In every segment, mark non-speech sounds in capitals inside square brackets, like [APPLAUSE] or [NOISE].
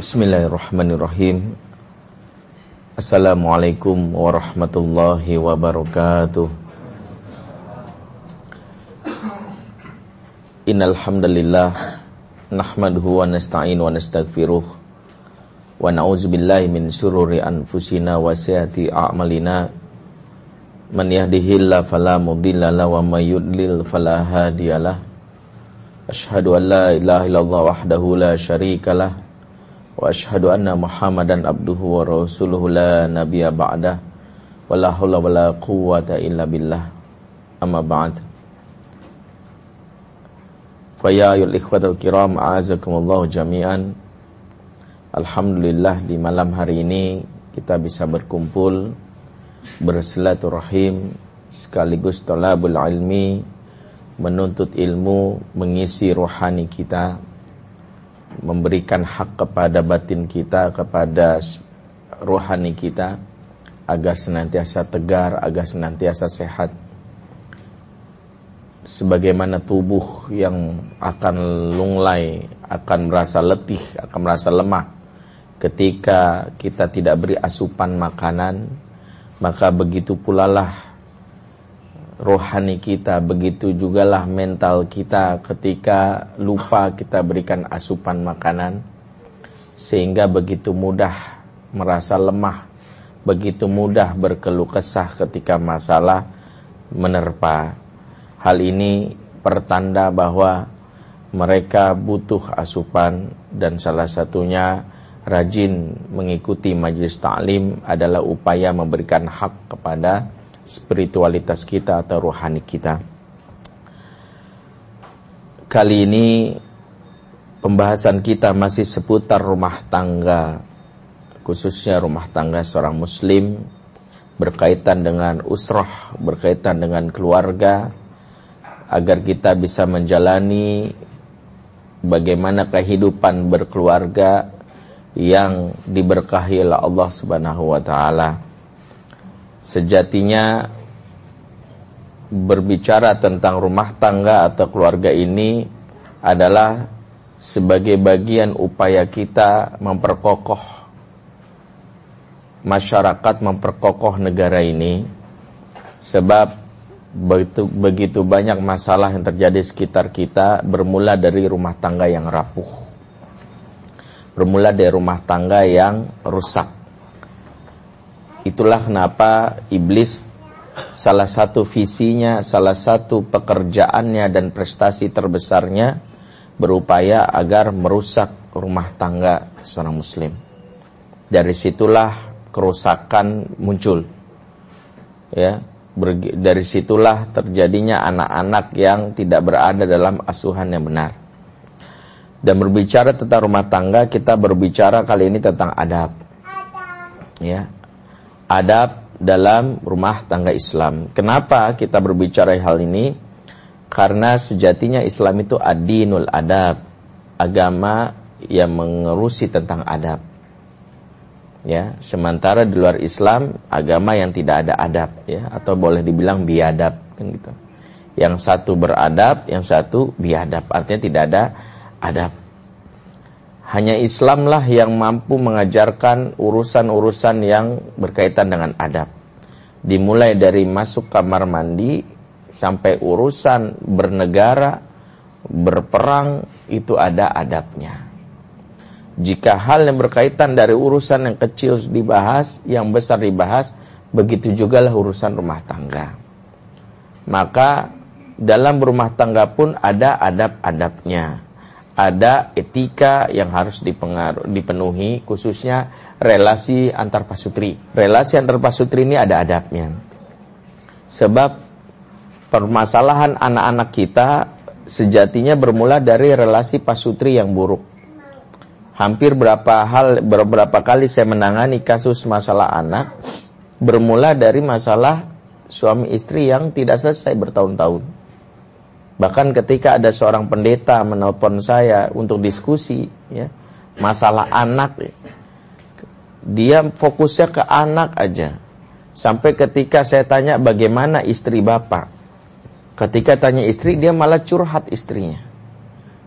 Bismillahirrahmanirrahim. Assalamualaikum warahmatullahi wabarakatuh. Innal hamdalillah nahmaduhu wa nasta'in wa nastaghfiruh wa na'udzubillahi min sururi anfusina wa sayyiati a'malina. Man yahdihillahu fala mudilla lahu wa may yudlil fala hadiyalah Ashhadu an la ilaha illallah wahdahu la syarikalah wa abduhu wa rasuluhu la nabiyya ba'dah wa la haula wa la quwwata illa billah amma ba'd fa ya ayyuhal ikhwatal kiram a'azakumullah jami'an Alhamdulillah di malam hari ini kita bisa berkumpul bersilaturahim sekaligus tolabul ilmi menuntut ilmu, mengisi rohani kita, memberikan hak kepada batin kita, kepada rohani kita, agar senantiasa tegar, agar senantiasa sehat. Sebagaimana tubuh yang akan lunglai, akan merasa letih, akan merasa lemah ketika kita tidak beri asupan makanan, maka begitu pula lah rohani kita, begitu jugalah mental kita ketika lupa kita berikan asupan makanan sehingga begitu mudah merasa lemah, begitu mudah berkeluh kesah ketika masalah menerpa. Hal ini pertanda bahwa mereka butuh asupan dan salah satunya rajin mengikuti majelis taklim adalah upaya memberikan hak kepada spiritualitas kita atau rohani kita. Kali ini pembahasan kita masih seputar rumah tangga, khususnya rumah tangga seorang muslim berkaitan dengan usrah, berkaitan dengan keluarga agar kita bisa menjalani bagaimana kehidupan berkeluarga yang diberkahi oleh Allah Subhanahu wa taala. Sejatinya berbicara tentang rumah tangga atau keluarga ini adalah sebagai bagian upaya kita memperkokoh masyarakat, memperkokoh negara ini. Sebab begitu, begitu banyak masalah yang terjadi sekitar kita bermula dari rumah tangga yang rapuh. Bermula dari rumah tangga yang rusak Itulah kenapa iblis salah satu visinya, salah satu pekerjaannya dan prestasi terbesarnya berupaya agar merusak rumah tangga seorang muslim. Dari situlah kerusakan muncul. Ya, dari situlah terjadinya anak-anak yang tidak berada dalam asuhan yang benar. Dan berbicara tentang rumah tangga, kita berbicara kali ini tentang adab. Ya, adab dalam rumah tangga Islam. Kenapa kita berbicara hal ini? Karena sejatinya Islam itu adinul adab, agama yang mengurusi tentang adab. Ya, sementara di luar Islam agama yang tidak ada adab ya atau boleh dibilang biadab kan gitu. Yang satu beradab, yang satu biadab, artinya tidak ada adab. Hanya Islamlah yang mampu mengajarkan urusan-urusan yang berkaitan dengan adab. Dimulai dari masuk kamar mandi sampai urusan bernegara, berperang itu ada adabnya. Jika hal yang berkaitan dari urusan yang kecil dibahas, yang besar dibahas, begitu juga lah urusan rumah tangga. Maka dalam rumah tangga pun ada adab-adabnya ada etika yang harus dipenuhi khususnya relasi antar pasutri. Relasi antar pasutri ini ada adabnya. Sebab permasalahan anak-anak kita sejatinya bermula dari relasi pasutri yang buruk. Hampir berapa hal beberapa kali saya menangani kasus masalah anak bermula dari masalah suami istri yang tidak selesai bertahun-tahun Bahkan ketika ada seorang pendeta menelpon saya untuk diskusi ya, masalah anak dia fokusnya ke anak aja. Sampai ketika saya tanya bagaimana istri bapak. Ketika tanya istri dia malah curhat istrinya.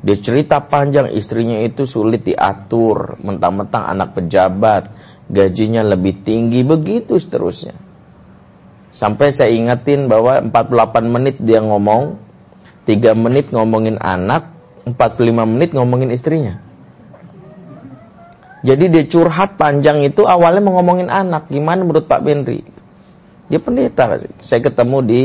Dia cerita panjang istrinya itu sulit diatur, mentang-mentang anak pejabat, gajinya lebih tinggi, begitu seterusnya. Sampai saya ingetin bahwa 48 menit dia ngomong, 3 menit ngomongin anak, 45 menit ngomongin istrinya. Jadi dia curhat panjang itu awalnya mau ngomongin anak. Gimana menurut Pak Benri? Dia pendeta. Saya ketemu di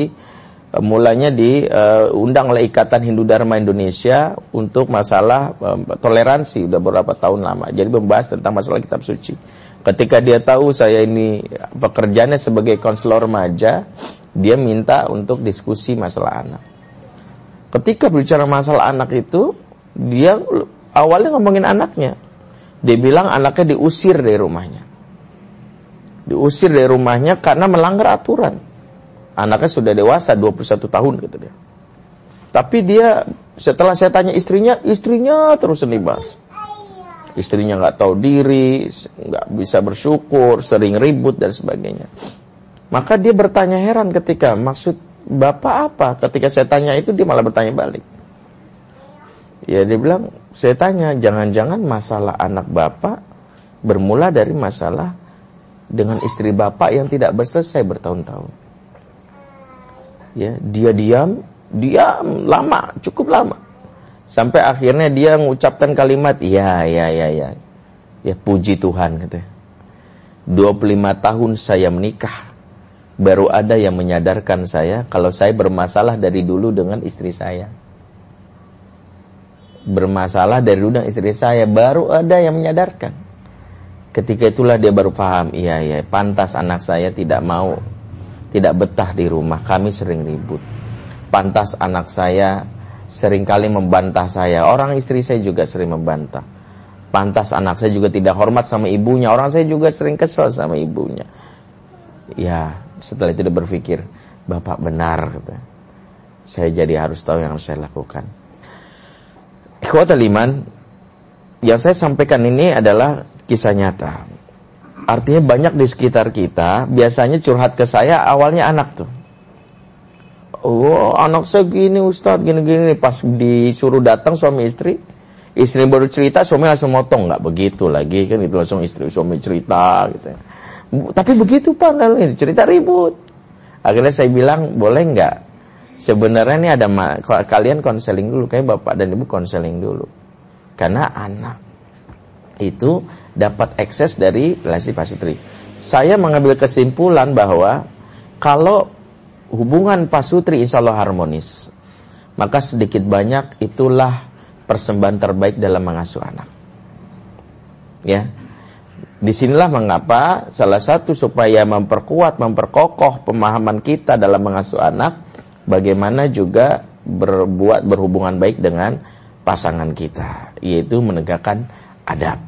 uh, mulanya diundang uh, oleh Ikatan Hindu Dharma Indonesia untuk masalah uh, toleransi udah beberapa tahun lama. Jadi membahas tentang masalah kitab suci. Ketika dia tahu saya ini pekerjaannya sebagai konselor remaja, dia minta untuk diskusi masalah anak. Ketika berbicara masalah anak itu, dia awalnya ngomongin anaknya. Dia bilang anaknya diusir dari rumahnya. Diusir dari rumahnya karena melanggar aturan. Anaknya sudah dewasa 21 tahun gitu dia. Tapi dia setelah saya tanya istrinya, istrinya terus senibas. Istrinya nggak tahu diri, nggak bisa bersyukur, sering ribut dan sebagainya. Maka dia bertanya heran ketika maksud bapak apa? Ketika saya tanya itu dia malah bertanya balik. Ya dia bilang, saya tanya, jangan-jangan masalah anak bapak bermula dari masalah dengan istri bapak yang tidak berselesai bertahun-tahun. Ya, dia diam, diam lama, cukup lama. Sampai akhirnya dia mengucapkan kalimat, ya, ya, ya, ya. Ya, puji Tuhan, katanya. 25 tahun saya menikah. Baru ada yang menyadarkan saya kalau saya bermasalah dari dulu dengan istri saya. Bermasalah dari dulu dengan istri saya baru ada yang menyadarkan. Ketika itulah dia baru paham iya iya pantas anak saya tidak mau tidak betah di rumah kami sering ribut. Pantas anak saya sering kali membantah saya orang istri saya juga sering membantah. Pantas anak saya juga tidak hormat sama ibunya orang saya juga sering kesel sama ibunya. Ya setelah itu dia berpikir bapak benar saya jadi harus tahu yang harus saya lakukan Ikhwatal iman, yang saya sampaikan ini adalah kisah nyata. Artinya banyak di sekitar kita, biasanya curhat ke saya awalnya anak tuh. Oh, anak saya gini Ustadz, gini-gini. Pas disuruh datang suami istri, istri baru cerita, suami langsung motong. nggak begitu lagi, kan itu langsung istri suami cerita gitu. Tapi begitu Pak, cerita ribut. Akhirnya saya bilang, boleh nggak Sebenarnya ini ada kalian konseling dulu, kayak bapak dan ibu konseling dulu. Karena anak itu dapat akses dari relasi pasutri. Saya mengambil kesimpulan bahwa kalau hubungan pasutri insya Allah harmonis, maka sedikit banyak itulah persembahan terbaik dalam mengasuh anak. Ya, Di sinilah mengapa salah satu supaya memperkuat, memperkokoh pemahaman kita dalam mengasuh anak bagaimana juga berbuat berhubungan baik dengan pasangan kita, yaitu menegakkan adab.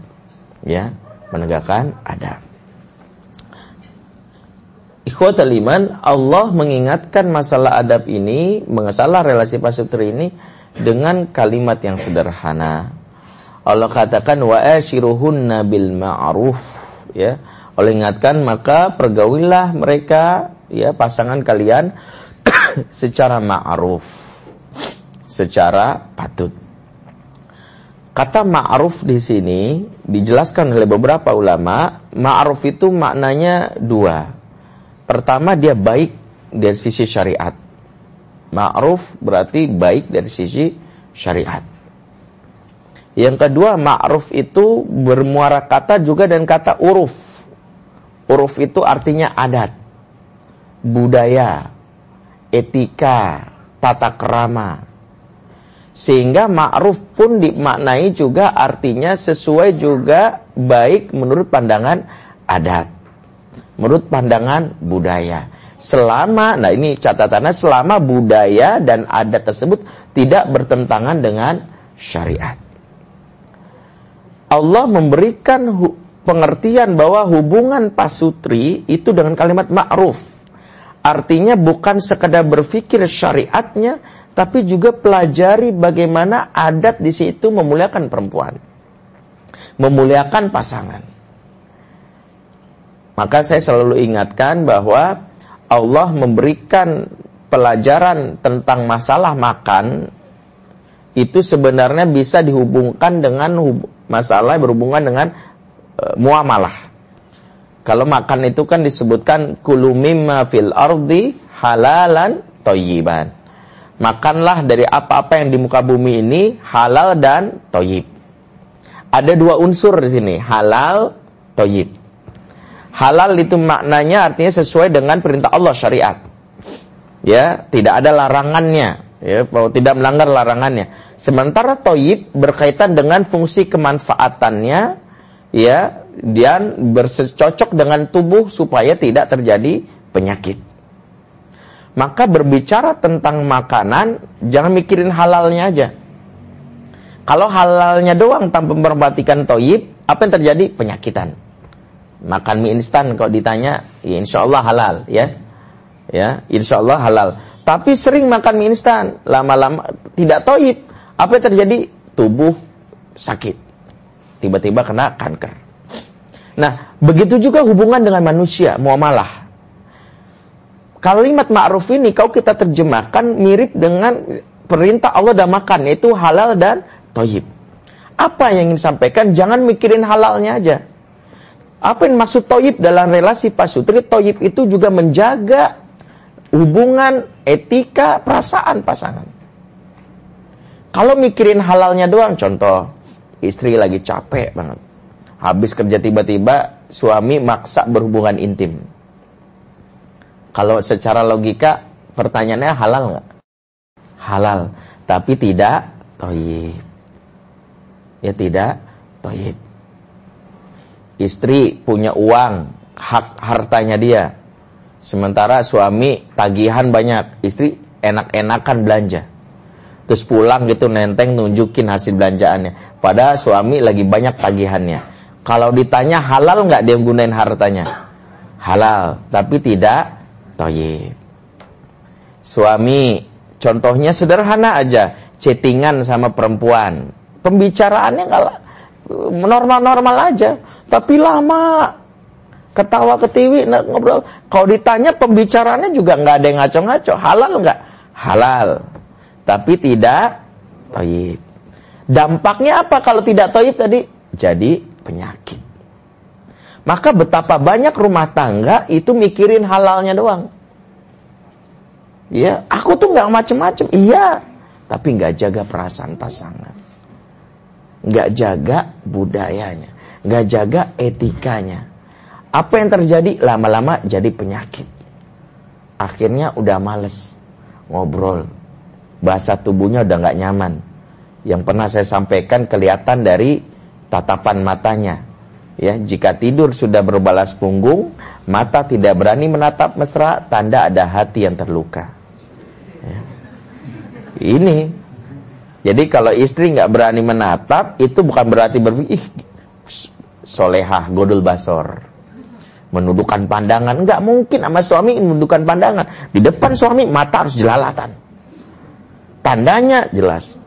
Ya, menegakkan adab. Ikhwatal iman, Allah mengingatkan masalah adab ini, masalah relasi pasutri ini dengan kalimat yang sederhana. Allah katakan wa ashiruhunna bil ma'ruf ya. Allah ingatkan maka pergaulilah mereka ya pasangan kalian [COUGHS] secara ma'ruf, secara patut. Kata ma'ruf di sini dijelaskan oleh beberapa ulama, ma'ruf itu maknanya dua. Pertama dia baik dari sisi syariat. Ma'ruf berarti baik dari sisi syariat. Yang kedua, ma'ruf itu bermuara kata juga dan kata uruf. Uruf itu artinya adat, budaya, etika, tata kerama. Sehingga ma'ruf pun dimaknai juga artinya sesuai juga baik menurut pandangan adat. Menurut pandangan budaya. Selama, nah ini catatannya selama budaya dan adat tersebut tidak bertentangan dengan syariat. Allah memberikan pengertian bahwa hubungan pasutri itu dengan kalimat ma'ruf Artinya bukan sekedar berpikir syariatnya, tapi juga pelajari bagaimana adat di situ memuliakan perempuan. Memuliakan pasangan. Maka saya selalu ingatkan bahwa Allah memberikan pelajaran tentang masalah makan itu sebenarnya bisa dihubungkan dengan hub masalah berhubungan dengan e, muamalah. Kalau makan itu kan disebutkan kulumimma fil ardi halalan toyiban. Makanlah dari apa-apa yang di muka bumi ini halal dan toyib. Ada dua unsur di sini, halal, toyib. Halal itu maknanya artinya sesuai dengan perintah Allah syariat. Ya, tidak ada larangannya ya tidak melanggar larangannya. Sementara toyib berkaitan dengan fungsi kemanfaatannya, ya, dan bercocok dengan tubuh supaya tidak terjadi penyakit. Maka berbicara tentang makanan, jangan mikirin halalnya aja. Kalau halalnya doang tanpa memperhatikan toyib, apa yang terjadi? Penyakitan. Makan mie instan kalau ditanya, ya insya Allah halal, ya. Ya, insya Allah halal tapi sering makan mie instan, lama-lama tidak toib. Apa yang terjadi? Tubuh sakit. Tiba-tiba kena kanker. Nah, begitu juga hubungan dengan manusia, muamalah. Kalimat ma'ruf ini kau kita terjemahkan mirip dengan perintah Allah dan makan, yaitu halal dan toib. Apa yang ingin disampaikan? Jangan mikirin halalnya aja. Apa yang maksud toib dalam relasi pasutri? Toib itu juga menjaga hubungan, etika, perasaan pasangan. Kalau mikirin halalnya doang, contoh, istri lagi capek banget. Habis kerja tiba-tiba, suami maksa berhubungan intim. Kalau secara logika, pertanyaannya halal nggak? Halal, tapi tidak toyib. Ya tidak toyib. Istri punya uang, hak hartanya dia, Sementara suami tagihan banyak, istri enak-enakan belanja. Terus pulang gitu nenteng nunjukin hasil belanjaannya. Padahal suami lagi banyak tagihannya. Kalau ditanya halal nggak dia gunain hartanya? Halal, tapi tidak toyib. Suami, contohnya sederhana aja, chattingan sama perempuan. Pembicaraannya nggak normal-normal aja, tapi lama ketawa ketiwi ngobrol. Kalau ditanya pembicaranya juga nggak ada yang ngaco-ngaco. Halal nggak? Halal. Tapi tidak toyib. Dampaknya apa kalau tidak toyib tadi? Jadi penyakit. Maka betapa banyak rumah tangga itu mikirin halalnya doang. Ya, aku tuh nggak macem-macem. Iya, tapi nggak jaga perasaan pasangan, nggak jaga budayanya, nggak jaga etikanya. Apa yang terjadi? Lama-lama jadi penyakit. Akhirnya udah males ngobrol. Bahasa tubuhnya udah nggak nyaman. Yang pernah saya sampaikan kelihatan dari tatapan matanya. Ya, jika tidur sudah berbalas punggung, mata tidak berani menatap mesra, tanda ada hati yang terluka. Ya. Ini. Jadi kalau istri nggak berani menatap, itu bukan berarti berpikir, solehah, godul basor menundukkan pandangan. Enggak mungkin sama suami menundukkan pandangan. Di depan suami mata harus jelalatan. Tandanya jelas.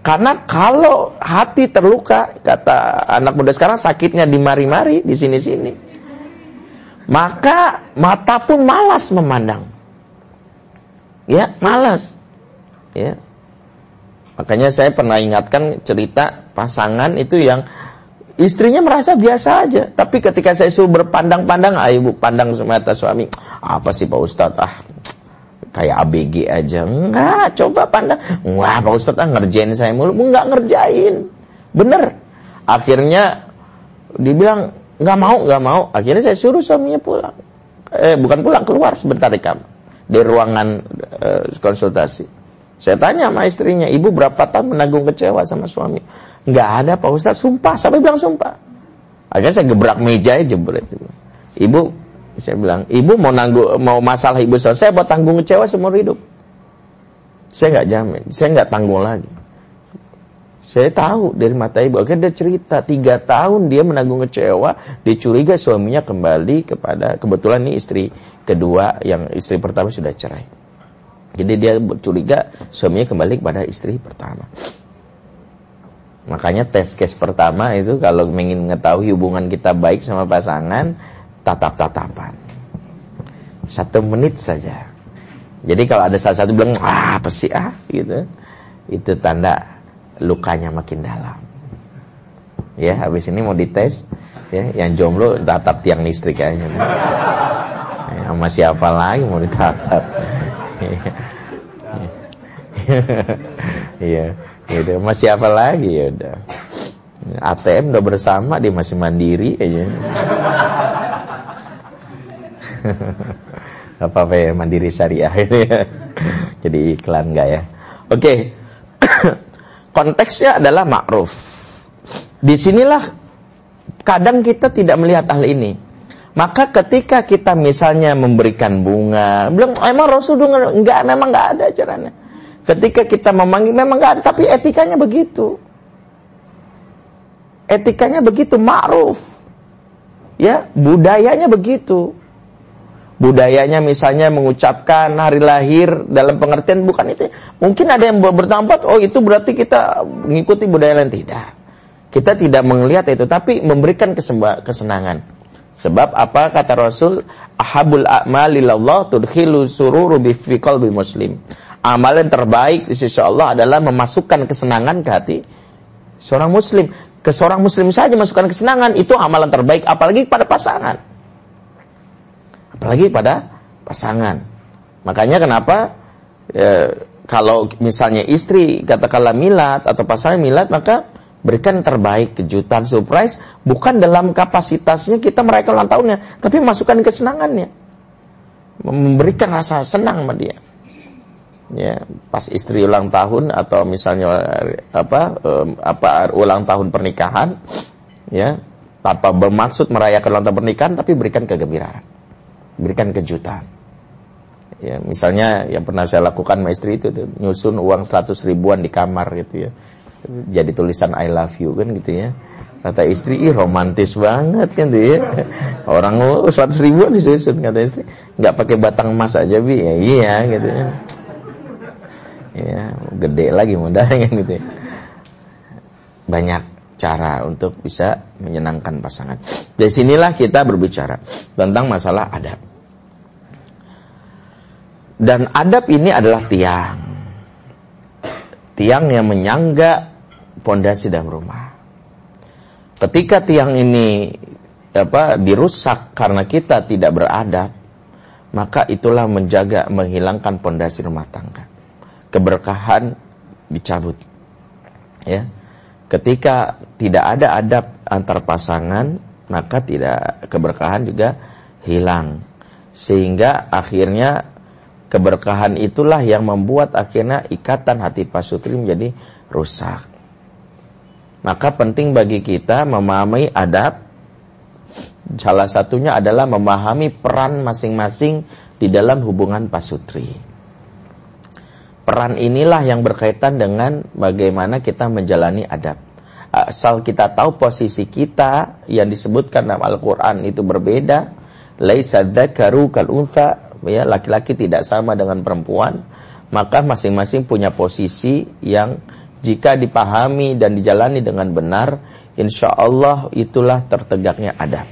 Karena kalau hati terluka, kata anak muda sekarang sakitnya di mari-mari, di sini-sini. Maka mata pun malas memandang. Ya, malas. Ya. Makanya saya pernah ingatkan cerita pasangan itu yang Istrinya merasa biasa aja. Tapi ketika saya suruh berpandang-pandang, ah ibu pandang semata suami. Apa sih Pak Ustadz? Ah, kayak ABG aja. Enggak, coba pandang. Wah Pak Ustadz ah, ngerjain saya mulu. Enggak ngerjain. Bener. Akhirnya dibilang, nggak mau, nggak mau. Akhirnya saya suruh suaminya pulang. Eh, bukan pulang, keluar sebentar di kamar. Di ruangan eh, konsultasi. Saya tanya sama istrinya, ibu berapa tahun menanggung kecewa sama suami? Nggak ada Pak Ustaz, sumpah. Sampai bilang sumpah. Akhirnya saya gebrak meja aja berat. Ibu, saya bilang, ibu mau nanggung, mau masalah ibu selesai, buat tanggung kecewa seumur hidup. Saya nggak jamin, saya nggak tanggung lagi. Saya tahu dari mata ibu. Akhirnya dia cerita tiga tahun dia menanggung kecewa, dia curiga suaminya kembali kepada kebetulan ini istri kedua yang istri pertama sudah cerai. Jadi dia curiga suaminya kembali kepada istri pertama. Makanya tes case pertama itu kalau ingin mengetahui hubungan kita baik sama pasangan, tatap-tatapan. Satu menit saja. Jadi kalau ada salah satu bilang, ah apa sih ah, gitu. Itu tanda lukanya makin dalam. Ya, habis ini mau dites ya, yang jomblo tatap tiang listrik aja. Ya, sama siapa lagi mau ditatap? [LAUGHS] Iya, gitu. Masih apa lagi? Ya udah. ATM udah bersama dia masih mandiri aja. [LAUGHS] apa apa ya mandiri syariah jadi iklan enggak ya? Oke. [COUGHS] Konteksnya adalah ma'ruf di sinilah kadang kita tidak melihat hal ini. Maka ketika kita misalnya memberikan bunga belum emang Rasul enggak memang enggak ada caranya ketika kita memanggil memang enggak ada tapi etikanya begitu etikanya begitu ma'ruf ya budayanya begitu budayanya misalnya mengucapkan hari lahir dalam pengertian bukan itu. Mungkin ada yang bertempat, oh itu berarti kita mengikuti budaya lain. Tidak. Kita tidak melihat itu, tapi memberikan kesenangan. Sebab apa kata Rasul? Ahabul a'malillallah tudkhilu sururu bi muslim. Amalan terbaik di sisi Allah adalah memasukkan kesenangan ke hati seorang muslim. Ke seorang muslim saja masukkan kesenangan, itu amalan terbaik apalagi pada pasangan apalagi pada pasangan. Makanya kenapa e, kalau misalnya istri katakanlah milat atau pasangan milat maka berikan terbaik kejutan surprise bukan dalam kapasitasnya kita merayakan ulang tahunnya tapi masukkan kesenangannya memberikan rasa senang sama dia ya pas istri ulang tahun atau misalnya apa um, apa ulang tahun pernikahan ya tanpa bermaksud merayakan ulang tahun pernikahan tapi berikan kegembiraan berikan kejutan. Ya, misalnya yang pernah saya lakukan sama istri itu tuh, nyusun uang 100 ribuan di kamar gitu ya. Jadi tulisan I love you kan gitu ya. Kata istri, ih romantis banget kan tuh ya. Orang oh, 100 ribuan disusun kata istri. Nggak pakai batang emas aja bi, ya iya gitu ya. Ya, gede lagi modalnya [LAUGHS] gitu ya. Banyak cara untuk bisa menyenangkan pasangan. Dari sinilah kita berbicara tentang masalah adab. Dan adab ini adalah tiang. Tiang yang menyangga pondasi dalam rumah. Ketika tiang ini apa dirusak karena kita tidak beradab, maka itulah menjaga menghilangkan pondasi rumah tangga. Keberkahan dicabut. Ya. Ketika tidak ada adab antar pasangan, maka tidak keberkahan juga hilang. Sehingga akhirnya keberkahan itulah yang membuat akhirnya ikatan hati pasutri menjadi rusak. Maka penting bagi kita memahami adab. Salah satunya adalah memahami peran masing-masing di dalam hubungan pasutri. Peran inilah yang berkaitan dengan bagaimana kita menjalani adab. Asal kita tahu posisi kita yang disebutkan dalam Al-Quran itu berbeda. Laisa dzakaru kal untha ya laki-laki tidak sama dengan perempuan, maka masing-masing punya posisi yang jika dipahami dan dijalani dengan benar, insya Allah itulah tertegaknya adab.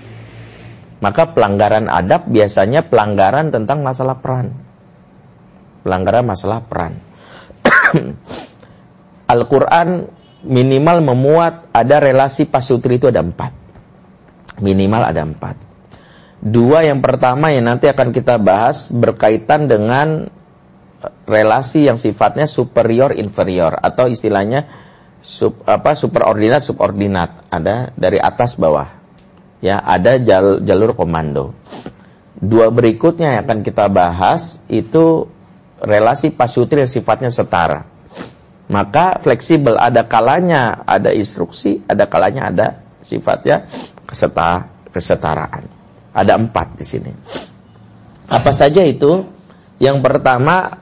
Maka pelanggaran adab biasanya pelanggaran tentang masalah peran. Pelanggaran masalah peran. [COUGHS] Al-Quran minimal memuat ada relasi pasutri itu ada empat. Minimal ada empat. Dua yang pertama yang nanti akan kita bahas berkaitan dengan relasi yang sifatnya superior inferior atau istilahnya sub, apa superordinat subordinat ada dari atas bawah ya ada jalur, jalur komando dua berikutnya yang akan kita bahas itu relasi pasutri yang sifatnya setara maka fleksibel ada kalanya ada instruksi ada kalanya ada sifatnya kesetara, kesetaraan ada empat di sini. Apa saja itu? Yang pertama,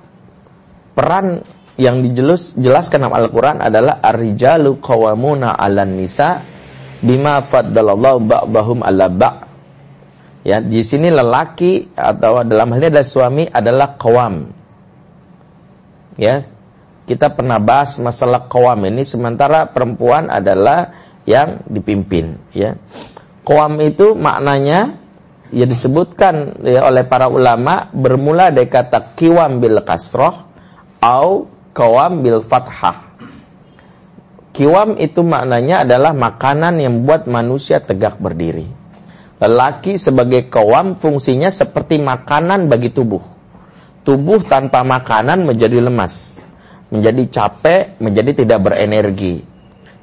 peran yang dijelus jelaskan dalam Al-Quran adalah ar-rijalu qawamuna 'alan nisa bima faddalallahu ba'dahum 'ala ba'. Ya, di sini lelaki atau dalam hal ini adalah suami adalah qawam. Ya. Kita pernah bahas masalah qawam ini sementara perempuan adalah yang dipimpin, ya. Qawam itu maknanya yang disebutkan ya, oleh para ulama bermula dari kata kiwam bil kasroh au kawam bil fathah. Kiwam itu maknanya adalah makanan yang buat manusia tegak berdiri. Lelaki sebagai kawam fungsinya seperti makanan bagi tubuh. Tubuh tanpa makanan menjadi lemas, menjadi capek, menjadi tidak berenergi.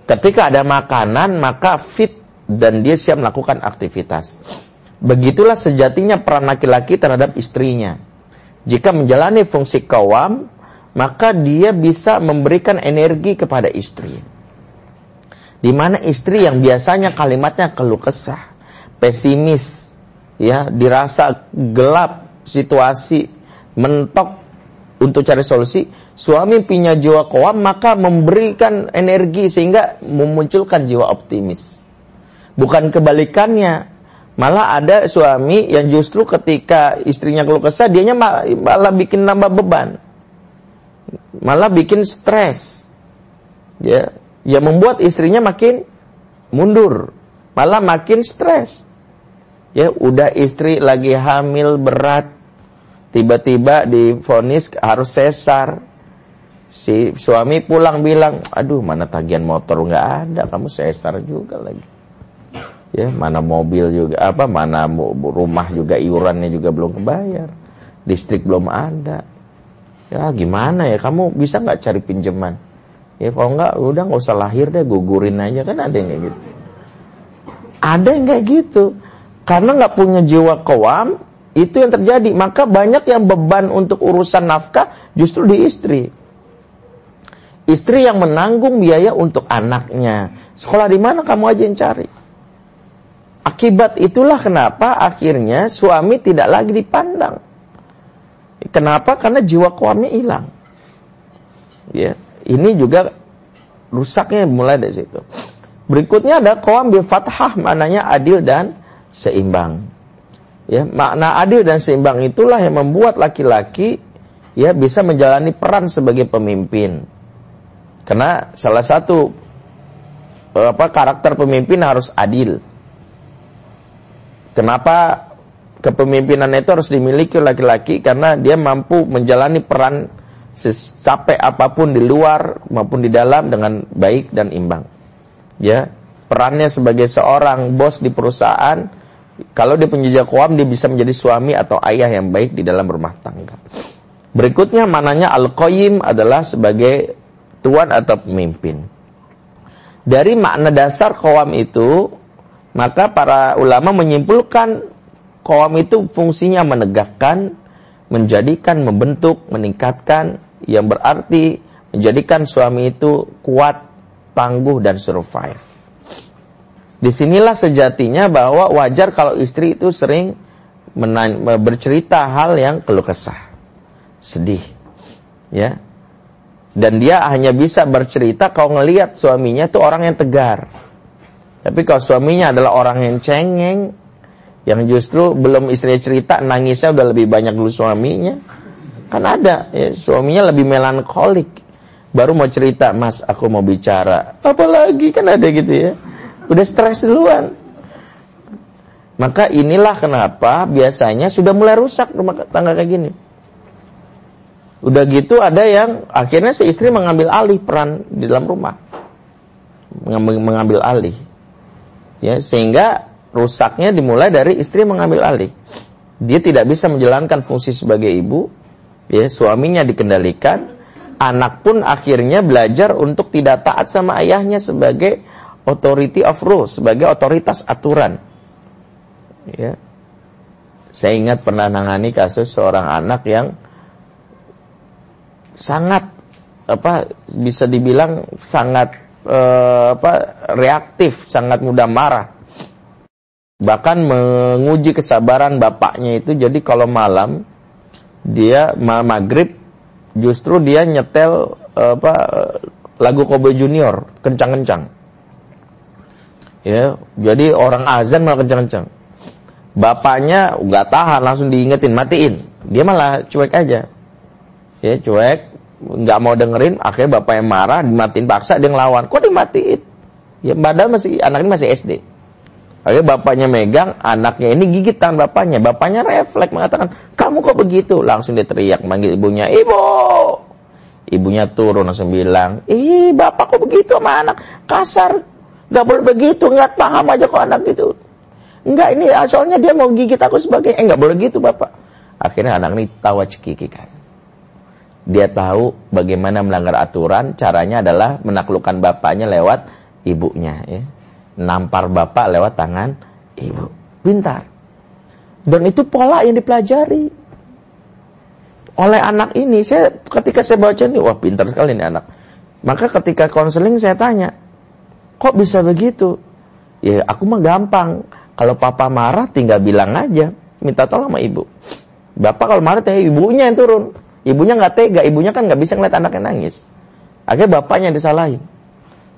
Ketika ada makanan, maka fit dan dia siap melakukan aktivitas. Begitulah sejatinya peran laki-laki terhadap istrinya. Jika menjalani fungsi kawam, maka dia bisa memberikan energi kepada istri di mana istri yang biasanya kalimatnya keluh kesah, pesimis, ya, dirasa gelap situasi, mentok untuk cari solusi, suami punya jiwa koam maka memberikan energi sehingga memunculkan jiwa optimis. Bukan kebalikannya, malah ada suami yang justru ketika istrinya keluh kesah, dianya malah bikin nambah beban. Malah bikin stres. Ya, ya membuat istrinya makin mundur, malah makin stres. Ya, udah istri lagi hamil berat, tiba-tiba difonis harus sesar. Si suami pulang bilang, aduh mana tagihan motor nggak ada, kamu sesar juga lagi. Ya, mana mobil juga, apa mana rumah juga iurannya juga belum kebayar, listrik belum ada. Ya gimana ya, kamu bisa nggak cari pinjaman? Ya kalau enggak udah nggak usah lahir deh gugurin aja kan ada yang kayak gitu. Ada yang kayak gitu. Karena nggak punya jiwa kewam, itu yang terjadi. Maka banyak yang beban untuk urusan nafkah justru di istri. Istri yang menanggung biaya untuk anaknya. Sekolah di mana kamu aja yang cari. Akibat itulah kenapa akhirnya suami tidak lagi dipandang. Kenapa? Karena jiwa kewamnya hilang. Ya. Ini juga rusaknya mulai dari situ. Berikutnya ada kaum bi fathah maknanya adil dan seimbang. Ya, makna adil dan seimbang itulah yang membuat laki-laki ya bisa menjalani peran sebagai pemimpin. Karena salah satu apa karakter pemimpin harus adil. Kenapa kepemimpinan itu harus dimiliki laki-laki karena dia mampu menjalani peran capek apa pun di luar maupun di dalam dengan baik dan imbang. Ya, perannya sebagai seorang bos di perusahaan, kalau dia punya jakwam dia bisa menjadi suami atau ayah yang baik di dalam rumah tangga. Berikutnya mananya al-qayyim adalah sebagai tuan atau pemimpin. Dari makna dasar kawam itu, maka para ulama menyimpulkan kawam itu fungsinya menegakkan, menjadikan, membentuk, meningkatkan, yang berarti menjadikan suami itu kuat, tangguh, dan survive. Di sinilah sejatinya bahwa wajar kalau istri itu sering bercerita hal yang keluh kesah, sedih, ya. Dan dia hanya bisa bercerita kalau ngelihat suaminya itu orang yang tegar. Tapi kalau suaminya adalah orang yang cengeng, yang justru belum istrinya cerita, nangisnya udah lebih banyak dulu suaminya. Kan ada, ya, suaminya lebih melankolik. Baru mau cerita, mas aku mau bicara. Apalagi, kan ada gitu ya. Udah stres duluan. Maka inilah kenapa biasanya sudah mulai rusak rumah tangga kayak gini. Udah gitu ada yang akhirnya si istri mengambil alih peran di dalam rumah. Mengambil, alih. Ya, sehingga rusaknya dimulai dari istri mengambil alih. Dia tidak bisa menjalankan fungsi sebagai ibu, ya suaminya dikendalikan, anak pun akhirnya belajar untuk tidak taat sama ayahnya sebagai authority of rule, sebagai otoritas aturan. Ya. Saya ingat pernah nangani kasus seorang anak yang sangat apa bisa dibilang sangat eh, apa reaktif, sangat mudah marah bahkan menguji kesabaran bapaknya itu jadi kalau malam dia maghrib justru dia nyetel apa lagu Kobe Junior kencang-kencang ya jadi orang azan malah kencang-kencang bapaknya nggak tahan langsung diingetin matiin dia malah cuek aja ya cuek nggak mau dengerin akhirnya bapaknya marah dimatiin paksa dia ngelawan kok dimatiin ya padahal masih anak ini masih SD Akhirnya bapaknya megang, anaknya ini gigit tangan bapaknya. Bapaknya refleks mengatakan, kamu kok begitu? Langsung dia teriak, manggil ibunya, ibu! Ibunya turun langsung bilang, ih bapak kok begitu sama anak? Kasar, gak boleh begitu, nggak paham aja kok anak gitu. Enggak ini soalnya dia mau gigit aku sebagai, eh boleh gitu bapak. Akhirnya anak ini tawa cekikikan. Dia tahu bagaimana melanggar aturan, caranya adalah menaklukkan bapaknya lewat ibunya. Ya. Nampar bapak lewat tangan ibu. Pintar. Dan itu pola yang dipelajari oleh anak ini. Saya ketika saya baca ini, wah pintar sekali ini anak. Maka ketika konseling saya tanya, kok bisa begitu? Ya aku mah gampang. Kalau papa marah tinggal bilang aja, minta tolong sama ibu. Bapak kalau marah tanya ibunya yang turun. Ibunya nggak tega, ibunya kan nggak bisa ngeliat anaknya nangis. Akhirnya bapaknya disalahin.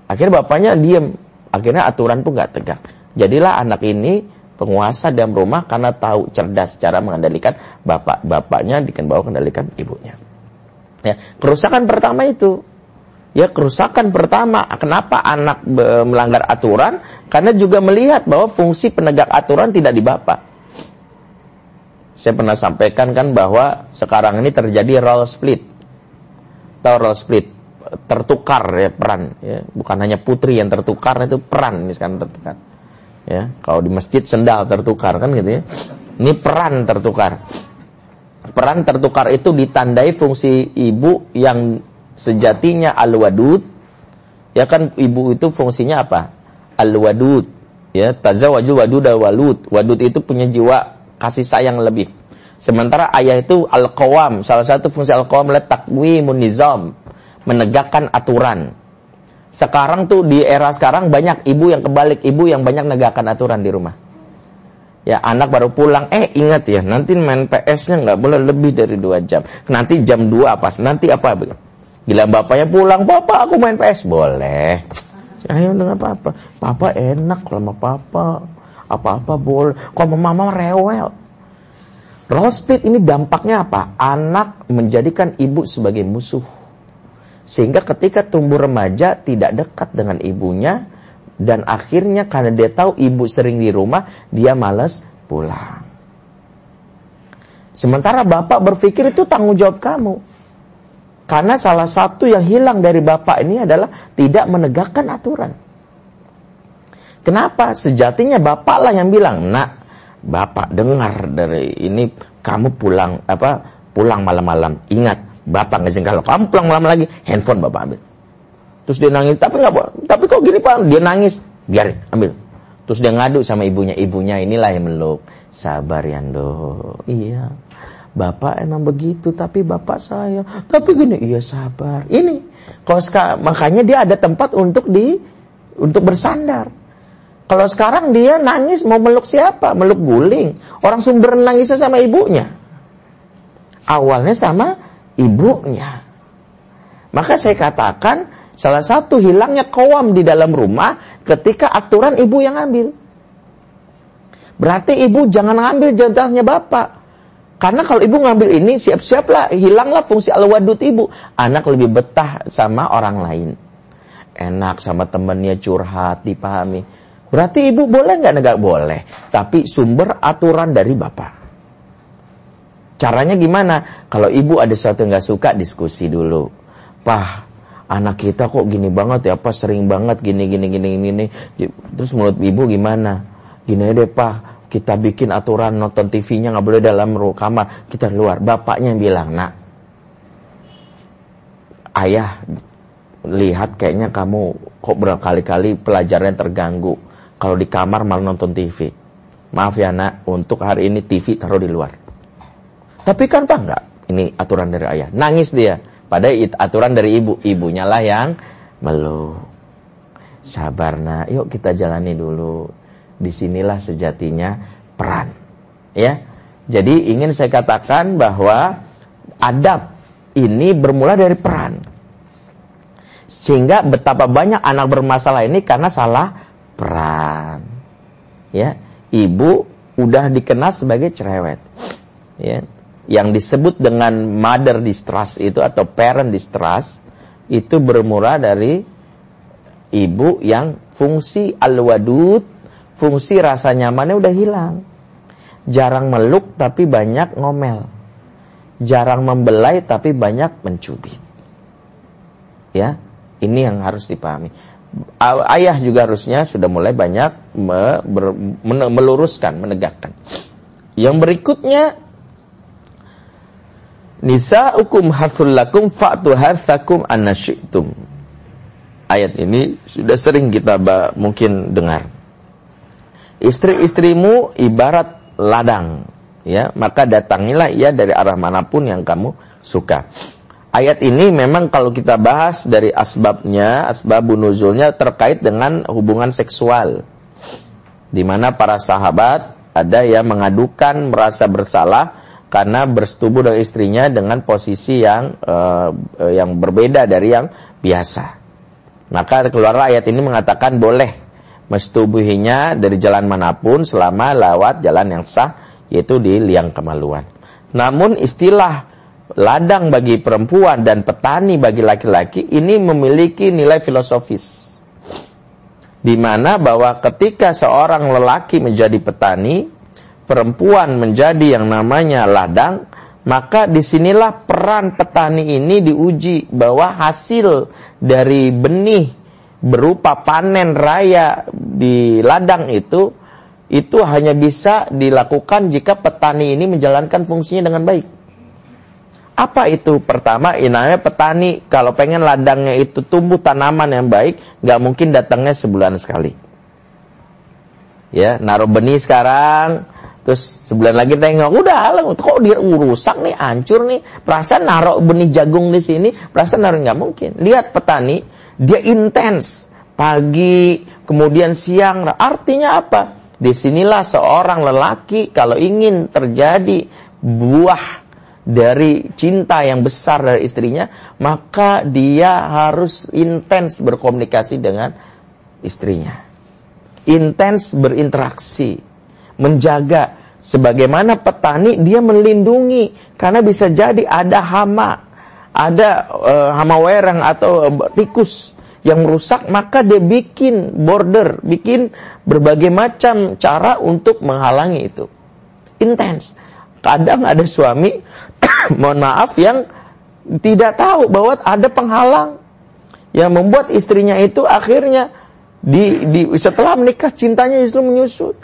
Akhirnya bapaknya diem. Akhirnya aturan pun nggak tegak. Jadilah anak ini penguasa dalam rumah karena tahu cerdas cara mengendalikan bapak-bapaknya dikan bawa kendalikan ibunya. Ya, kerusakan pertama itu ya kerusakan pertama kenapa anak melanggar aturan karena juga melihat bahwa fungsi penegak aturan tidak di bapak. Saya pernah sampaikan kan bahwa sekarang ini terjadi role split. Tahu role split? Tertukar ya peran ya. Bukan hanya putri yang tertukar itu peran ini sekarang tertukar ya kalau di masjid sendal tertukar kan gitu ya ini peran tertukar peran tertukar itu ditandai fungsi ibu yang sejatinya al-wadud ya kan ibu itu fungsinya apa al-wadud ya tazawwaju wadud walud wadud itu punya jiwa kasih sayang lebih sementara ayah itu al-qawam salah satu fungsi al-qawam adalah takwimun nizam menegakkan aturan sekarang tuh di era sekarang banyak ibu yang kebalik, ibu yang banyak negakkan aturan di rumah. Ya anak baru pulang, eh ingat ya nanti main PS-nya nggak boleh lebih dari dua jam. Nanti jam 2 apa? Nanti apa? Gila bapaknya pulang, bapak aku main PS boleh. Ayo dengan papa, papa enak kalau sama papa. Apa-apa boleh. Kalau mama rewel. Role split ini dampaknya apa? Anak menjadikan ibu sebagai musuh. Sehingga ketika tumbuh remaja tidak dekat dengan ibunya dan akhirnya karena dia tahu ibu sering di rumah, dia malas pulang. Sementara bapak berpikir itu tanggung jawab kamu. Karena salah satu yang hilang dari bapak ini adalah tidak menegakkan aturan. Kenapa? Sejatinya bapaklah yang bilang, "Nak, bapak dengar dari ini kamu pulang apa? Pulang malam-malam. Ingat, Bapak ngizin kalau kamu pulang malam lagi, handphone bapak ambil. Terus dia nangis, tapi nggak tapi kok gini pak? Dia nangis, biar ambil. Terus dia ngadu sama ibunya, ibunya inilah yang meluk. Sabar Yando, iya. Bapak emang begitu, tapi bapak saya. Tapi gini, iya sabar. Ini, kalau sekarang, makanya dia ada tempat untuk di, untuk bersandar. Kalau sekarang dia nangis mau meluk siapa? Meluk guling. Orang sumber nangisnya sama ibunya. Awalnya sama ibunya. Maka saya katakan salah satu hilangnya kawam di dalam rumah ketika aturan ibu yang ambil. Berarti ibu jangan ngambil jatahnya bapak. Karena kalau ibu ngambil ini siap-siaplah hilanglah fungsi al-wadud ibu. Anak lebih betah sama orang lain. Enak sama temennya curhat, dipahami. Berarti ibu boleh nggak negak? Boleh. Tapi sumber aturan dari bapak. Caranya gimana? Kalau ibu ada sesuatu yang gak suka, diskusi dulu. Pah, anak kita kok gini banget ya, apa sering banget gini, gini, gini, gini. Terus menurut ibu gimana? Gini deh, Pak, kita bikin aturan nonton TV-nya nggak boleh dalam kamar, kita luar. Bapaknya bilang, nak, ayah lihat kayaknya kamu kok berkali-kali pelajarannya terganggu. Kalau di kamar malah nonton TV. Maaf ya nak, untuk hari ini TV taruh di luar. Tapi kan Pak enggak. Ini aturan dari ayah. Nangis dia. Padahal aturan dari ibu. Ibunya lah yang meluk. Sabar nak. Yuk kita jalani dulu. Di sinilah sejatinya peran. Ya. Jadi ingin saya katakan bahwa adab ini bermula dari peran. Sehingga betapa banyak anak bermasalah ini karena salah peran. Ya, ibu udah dikenal sebagai cerewet. Ya, yang disebut dengan mother distrust itu atau parent distrust itu bermula dari ibu yang fungsi al-wadud, fungsi rasa nyamannya udah hilang. Jarang meluk tapi banyak ngomel. Jarang membelai tapi banyak mencubit. Ya, ini yang harus dipahami. Ayah juga harusnya sudah mulai banyak me, ber, men, meluruskan, menegakkan. Yang berikutnya Nisa'ukum hathul lakum fa'tu hathakum anasyitum. Ayat ini sudah sering kita mungkin dengar. Istri-istrimu ibarat ladang, ya, maka datangilah ia dari arah mana pun yang kamu suka. Ayat ini memang kalau kita bahas dari asbabnya, asbab nuzulnya terkait dengan hubungan seksual. Di mana para sahabat ada yang mengadukan merasa bersalah karena bersetubuh dengan istrinya dengan posisi yang uh, yang berbeda dari yang biasa. Maka keluarlah ayat ini mengatakan boleh mestubuhinya dari jalan mana pun selama lewat jalan yang sah yaitu di liang kemaluan. Namun istilah ladang bagi perempuan dan petani bagi laki-laki ini memiliki nilai filosofis. Di mana bahwa ketika seorang lelaki menjadi petani, perempuan menjadi yang namanya ladang, maka di sinilah peran petani ini diuji bahwa hasil dari benih berupa panen raya di ladang itu itu hanya bisa dilakukan jika petani ini menjalankan fungsinya dengan baik. Apa itu? Pertama, inanya petani kalau pengen ladangnya itu tumbuh tanaman yang baik, nggak mungkin datangnya sebulan sekali. Ya, naruh benih sekarang, Terus sebulan lagi tengok, udah halang, kok dia rusak nih, hancur nih. Perasaan naruh benih jagung di sini, perasaan naruh nggak mungkin. Lihat petani, dia intens pagi, kemudian siang. Artinya apa? Di sinilah seorang lelaki kalau ingin terjadi buah dari cinta yang besar dari istrinya, maka dia harus intens berkomunikasi dengan istrinya. Intens berinteraksi menjaga. Sebagaimana petani dia melindungi karena bisa jadi ada hama, ada uh, hama werang atau uh, tikus yang merusak maka dia bikin border, bikin berbagai macam cara untuk menghalangi itu. Intens. Kadang ada suami [COUGHS] mohon maaf yang tidak tahu bahwa ada penghalang yang membuat istrinya itu akhirnya di, di setelah menikah cintanya justru menyusut.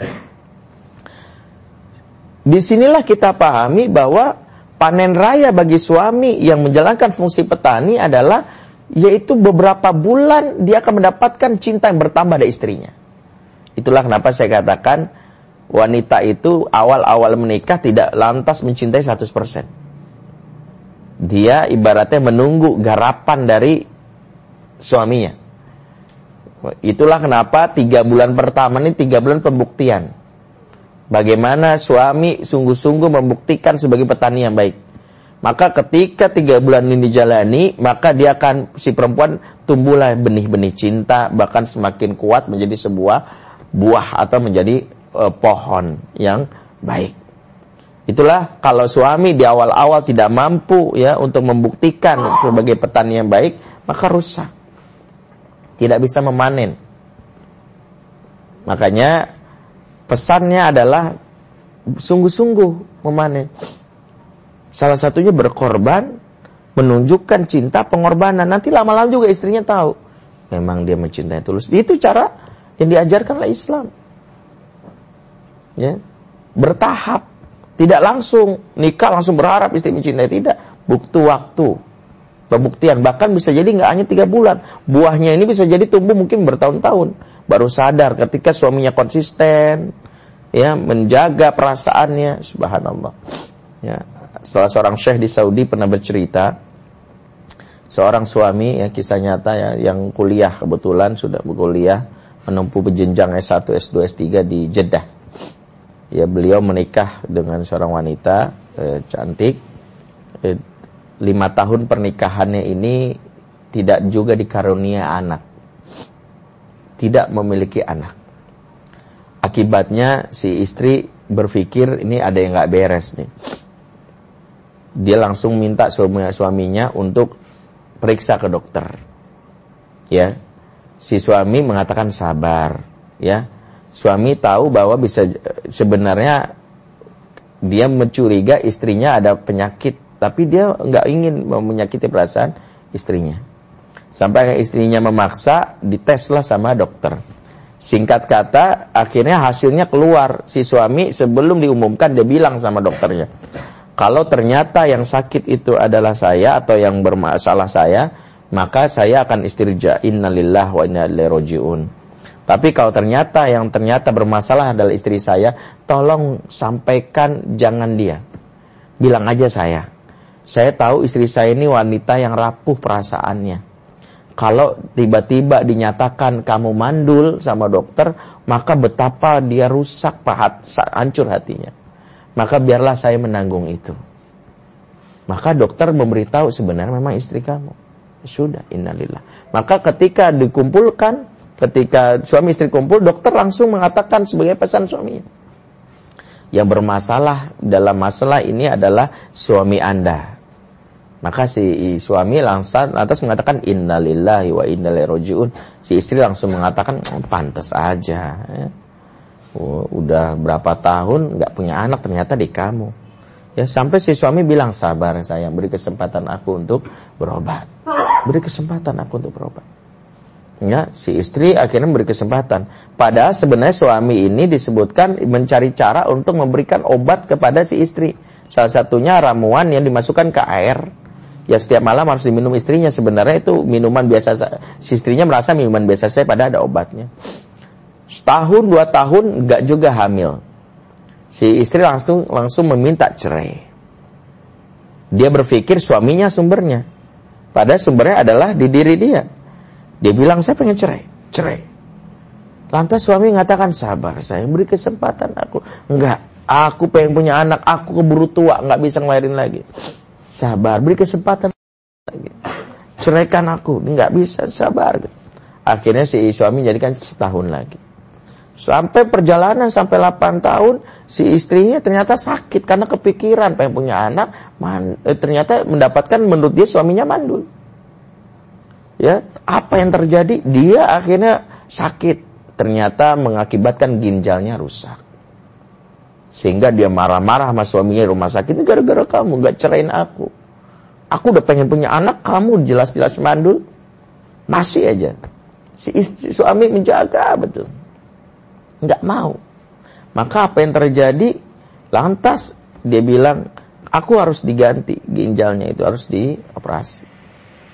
Di sinilah kita pahami bahwa panen raya bagi suami yang menjalankan fungsi petani adalah yaitu beberapa bulan dia akan mendapatkan cinta yang bertambah dari istrinya. Itulah kenapa saya katakan wanita itu awal-awal menikah tidak lantas mencintai 100%. Dia ibaratnya menunggu garapan dari suaminya. Itulah kenapa tiga bulan pertama ini tiga bulan pembuktian Bagaimana suami sungguh-sungguh membuktikan sebagai petani yang baik. Maka ketika tiga bulan ini dijalani, maka dia akan si perempuan tumbuhlah benih-benih cinta, bahkan semakin kuat menjadi sebuah buah atau menjadi uh, pohon yang baik. Itulah kalau suami di awal-awal tidak mampu ya untuk membuktikan sebagai petani yang baik, maka rusak. Tidak bisa memanen. Makanya pesannya adalah sungguh-sungguh memanen. Salah satunya berkorban, menunjukkan cinta pengorbanan. Nanti lama-lama juga istrinya tahu. Memang dia mencintai tulus. Itu cara yang diajarkan oleh Islam. Ya. Bertahap. Tidak langsung nikah langsung berharap istri mencintai. Tidak. Bukti waktu. Pembuktian. Bahkan bisa jadi nggak hanya tiga bulan. Buahnya ini bisa jadi tumbuh mungkin bertahun-tahun. Baru sadar ketika suaminya konsisten ya menjaga perasaannya subhanallah. Ya salah seorang syekh di Saudi pernah bercerita seorang suami ya kisah nyata ya yang kuliah kebetulan sudah berkuliah menempuh berjenjang S1 S2 S3 di Jeddah. Ya beliau menikah dengan seorang wanita eh, cantik. Eh, lima tahun pernikahannya ini tidak juga dikarunia anak. Tidak memiliki anak Akibatnya si istri berpikir ini ada yang nggak beres nih. Dia langsung minta suami suaminya untuk periksa ke dokter. Ya. Si suami mengatakan sabar, ya. Suami tahu bahwa bisa sebenarnya dia mencuriga istrinya ada penyakit, tapi dia nggak ingin menyakiti perasaan istrinya. Sampai istrinya memaksa, diteslah sama dokter. Singkat kata, akhirnya hasilnya keluar. Si suami sebelum diumumkan dia bilang sama dokternya. Kalau ternyata yang sakit itu adalah saya atau yang bermasalah saya, maka saya akan istirja. Innalillah wa inna ilaihi. Tapi kalau ternyata yang ternyata bermasalah adalah istri saya, tolong sampaikan jangan dia. Bilang aja saya. Saya tahu istri saya ini wanita yang rapuh perasaannya kalau tiba-tiba dinyatakan kamu mandul sama dokter, maka betapa dia rusak, pahat, hancur hatinya. Maka biarlah saya menanggung itu. Maka dokter memberitahu sebenarnya memang istri kamu. Sudah, innalillah. Maka ketika dikumpulkan, ketika suami istri kumpul, dokter langsung mengatakan sebagai pesan suaminya. Yang bermasalah dalam masalah ini adalah suami Anda. Maka si suami langsung atas mengatakan innalillahi wa inna rojiun. Si istri langsung mengatakan oh, pantas aja. Ya. Oh, udah berapa tahun nggak punya anak ternyata di kamu. Ya sampai si suami bilang sabar saya beri kesempatan aku untuk berobat. Beri kesempatan aku untuk berobat. Ya, si istri akhirnya beri kesempatan. Padahal sebenarnya suami ini disebutkan mencari cara untuk memberikan obat kepada si istri. Salah satunya ramuan yang dimasukkan ke air ya setiap malam harus diminum istrinya. Sebenarnya itu minuman biasa si istrinya merasa minuman biasa saya pada ada obatnya. Setahun dua tahun nggak juga hamil. Si istri langsung langsung meminta cerai. Dia berpikir suaminya sumbernya. Padahal sumbernya adalah di diri dia. Dia bilang saya pengen cerai cerai. Lantas suami mengatakan sabar saya beri kesempatan aku. Enggak aku pengen punya anak aku keburu tua nggak bisa ngelahirin lagi sabar, beri kesempatan lagi. Ceraikan aku, nggak bisa sabar. Akhirnya si suami jadikan setahun lagi. Sampai perjalanan sampai 8 tahun si istrinya ternyata sakit karena kepikiran pengen punya anak, man, eh, ternyata mendapatkan menurut dia suaminya mandul. Ya, apa yang terjadi? Dia akhirnya sakit, ternyata mengakibatkan ginjalnya rusak. Sehingga dia marah-marah sama suaminya di rumah sakit. Ini gara-gara kamu gak cerain aku. Aku udah pengen punya anak, kamu jelas-jelas mandul. Masih aja. Si istri, suami menjaga betul. Nggak mau. Maka apa yang terjadi? Lantas dia bilang, aku harus diganti ginjalnya itu harus dioperasi.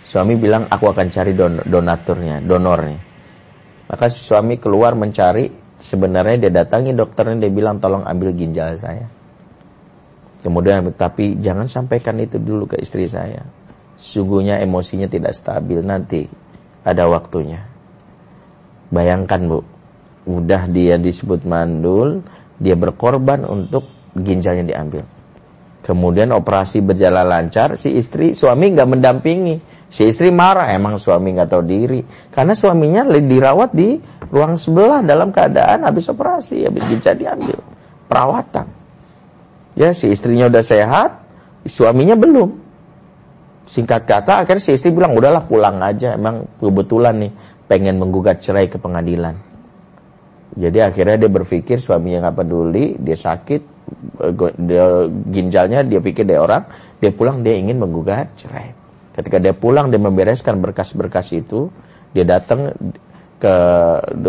Suami bilang, aku akan cari don donaturnya, donornya. Maka si suami keluar mencari Sebenarnya dia datangi dokternya dia bilang tolong ambil ginjal saya. Kemudian tapi jangan sampaikan itu dulu ke istri saya. Sungguhnya emosinya tidak stabil nanti ada waktunya. Bayangkan Bu, udah dia disebut mandul, dia berkorban untuk ginjalnya diambil. Kemudian operasi berjalan lancar, si istri suami nggak mendampingi. Si istri marah, emang suami nggak tahu diri. Karena suaminya dirawat di ruang sebelah dalam keadaan habis operasi, habis ginjal diambil. Perawatan. Ya, si istrinya udah sehat, suaminya belum. Singkat kata, akhirnya si istri bilang, udahlah pulang aja. Emang kebetulan nih, pengen menggugat cerai ke pengadilan. Jadi akhirnya dia berpikir suaminya nggak peduli, dia sakit, dia, ginjalnya dia pikir dia orang, dia pulang dia ingin menggugat cerai. Ketika dia pulang dia membereskan berkas-berkas itu, dia datang ke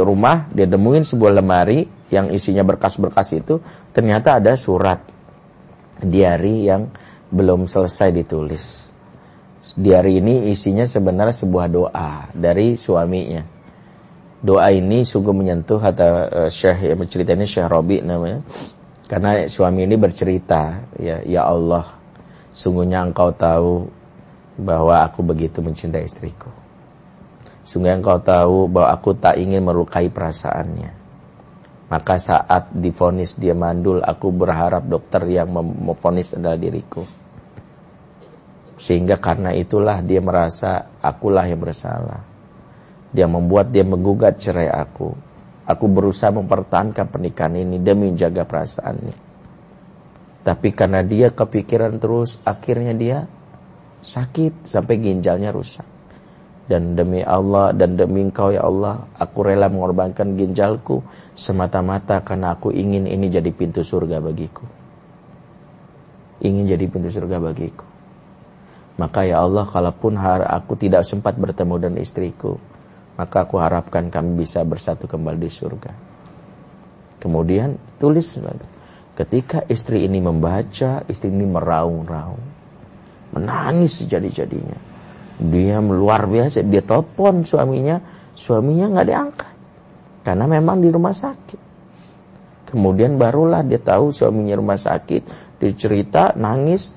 rumah, dia temuin sebuah lemari yang isinya berkas-berkas itu, ternyata ada surat diari yang belum selesai ditulis. Diari ini isinya sebenarnya sebuah doa dari suaminya. Doa ini sungguh menyentuh kata uh, Syekh yang berceritanya Syekh Robi namanya. Karena suami ini bercerita, ya, ya Allah, sungguhnya engkau tahu bahwa aku begitu mencintai istriku. Sungguh engkau tahu bahwa aku tak ingin melukai perasaannya. Maka saat difonis dia mandul, aku berharap dokter yang memfonis adalah diriku. Sehingga karena itulah dia merasa akulah yang bersalah. Dia membuat dia menggugat cerai aku. Aku berusaha mempertahankan pernikahan ini demi menjaga perasaannya. Tapi karena dia kepikiran terus, akhirnya dia sakit sampai ginjalnya rusak. Dan demi Allah dan demi engkau ya Allah, aku rela mengorbankan ginjalku semata-mata karena aku ingin ini jadi pintu surga bagiku. Ingin jadi pintu surga bagiku. Maka ya Allah, kalaupun aku tidak sempat bertemu dengan istriku, maka aku harapkan kami bisa bersatu kembali di surga. Kemudian tulis ketika istri ini membaca, istri ini meraung-raung. Menangis sejadi-jadinya. Dia luar biasa, dia telepon suaminya, suaminya nggak diangkat. Karena memang di rumah sakit. Kemudian barulah dia tahu suaminya rumah sakit, dicerita, nangis,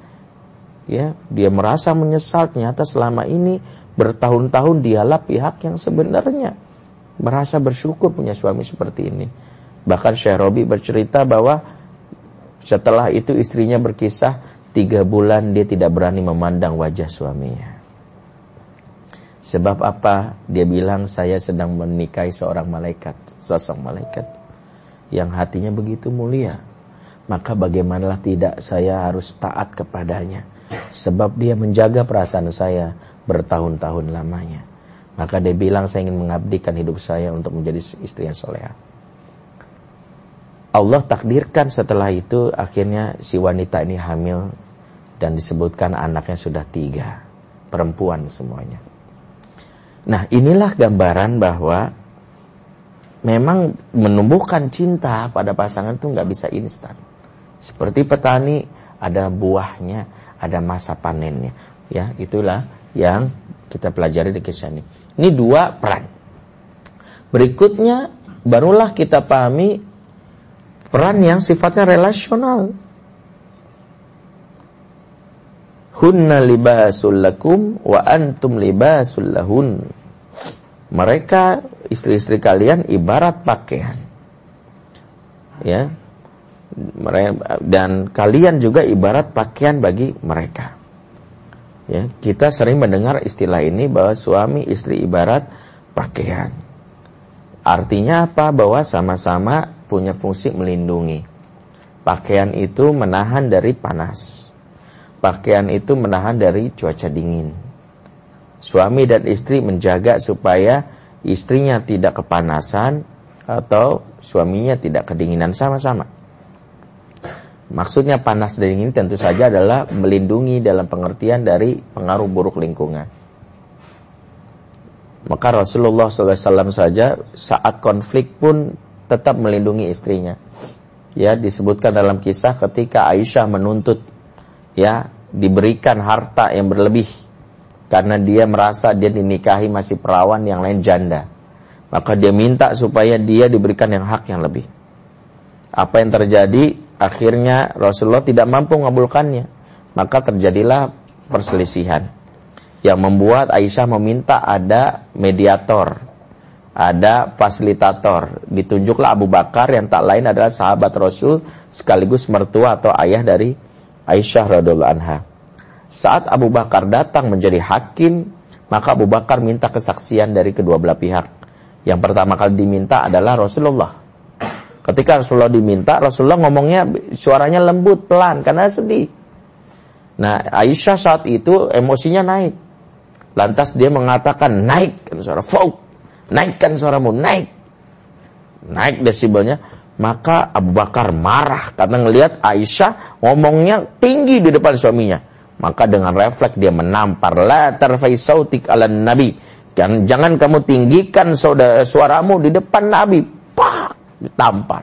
ya dia merasa menyesal ternyata selama ini bertahun-tahun dialah pihak yang sebenarnya merasa bersyukur punya suami seperti ini. Bahkan Syekh Robi bercerita bahwa setelah itu istrinya berkisah tiga bulan dia tidak berani memandang wajah suaminya. Sebab apa? Dia bilang saya sedang menikahi seorang malaikat sosok malaikat yang hatinya begitu mulia. Maka bagaimanalah tidak saya harus taat kepadanya? Sebab dia menjaga perasaan saya bertahun-tahun lamanya. Maka dia bilang saya ingin mengabdikan hidup saya untuk menjadi istri yang soleha. Allah takdirkan setelah itu akhirnya si wanita ini hamil dan disebutkan anaknya sudah tiga. Perempuan semuanya. Nah inilah gambaran bahwa memang menumbuhkan cinta pada pasangan itu nggak bisa instan. Seperti petani ada buahnya, ada masa panennya. Ya, itulah yang kita pelajari di kisah ini. Ini dua peran. Berikutnya barulah kita pahami peran yang sifatnya relasional. Hunna libasul lakum wa antum libasul lahun. Mereka istri-istri kalian ibarat pakaian. Ya, dan kalian juga ibarat pakaian bagi mereka. Ya, kita sering mendengar istilah ini bahwa suami istri ibarat pakaian. Artinya apa? Bahwa sama-sama punya fungsi melindungi. Pakaian itu menahan dari panas. Pakaian itu menahan dari cuaca dingin. Suami dan istri menjaga supaya istrinya tidak kepanasan atau suaminya tidak kedinginan sama-sama. Maksudnya panas dan dingin tentu saja adalah melindungi dalam pengertian dari pengaruh buruk lingkungan. Maka Rasulullah SAW saja saat konflik pun tetap melindungi istrinya. Ya disebutkan dalam kisah ketika Aisyah menuntut ya diberikan harta yang berlebih karena dia merasa dia dinikahi masih perawan yang lain janda. Maka dia minta supaya dia diberikan yang hak yang lebih. Apa yang terjadi? Akhirnya Rasulullah tidak mampu mengabulkannya. Maka terjadilah perselisihan. Yang membuat Aisyah meminta ada mediator. Ada fasilitator. Ditunjuklah Abu Bakar yang tak lain adalah sahabat Rasul sekaligus mertua atau ayah dari Aisyah radhiallahu anha. Saat Abu Bakar datang menjadi hakim, maka Abu Bakar minta kesaksian dari kedua belah pihak. Yang pertama kali diminta adalah Rasulullah Ketika Rasulullah diminta, Rasulullah ngomongnya suaranya lembut, pelan, karena sedih. Nah, Aisyah saat itu emosinya naik. Lantas dia mengatakan, naikkan suara, fauk, naikkan suaramu, naik. Naik desibelnya. Maka Abu Bakar marah karena ngelihat Aisyah ngomongnya tinggi di depan suaminya. Maka dengan refleks dia menampar, la tarfai sautik ala nabi. Dan jangan kamu tinggikan suaramu di depan Nabi. Ditampar.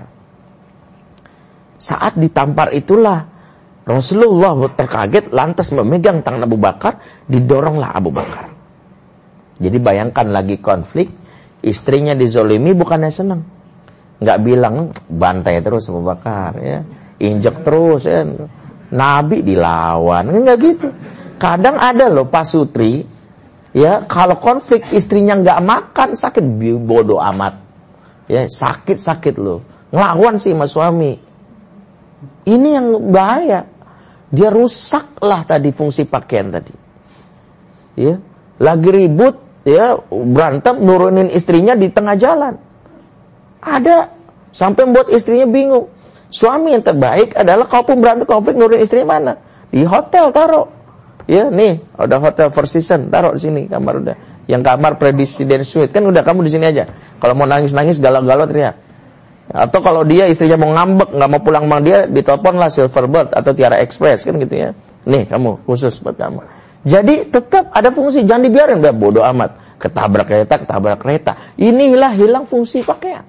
Saat ditampar itulah Rasulullah terkaget lantas memegang tangan Abu Bakar, didoronglah Abu Bakar. Jadi bayangkan lagi konflik, istrinya dizolimi bukannya senang. Nggak bilang bantai terus Abu Bakar ya, injek terus ya. Nabi dilawan, enggak gitu. Kadang ada loh Pak Sutri, ya kalau konflik istrinya nggak makan sakit bodoh amat ya sakit-sakit loh. Ngelawan sih sama suami. Ini yang bahaya. Dia rusaklah tadi fungsi pakaian tadi. Ya, lagi ribut, ya berantem nurunin istrinya di tengah jalan. Ada sampai membuat istrinya bingung. Suami yang terbaik adalah kalaupun berantem konflik nurunin istrinya mana? Di hotel taruh. Ya, nih, ada hotel Four Seasons, taruh di sini kamar udah yang kamar presiden suite kan udah kamu di sini aja. Kalau mau nangis-nangis galau-galau teriak. Atau kalau dia istrinya mau ngambek nggak mau pulang sama dia, ditelepon lah Silverbird atau Tiara Express kan gitu ya. Nih kamu khusus buat kamu. Jadi tetap ada fungsi, jangan dibiarin, udah bodoh amat. Ketabrak kereta, ketabrak kereta. Inilah hilang fungsi pakaian.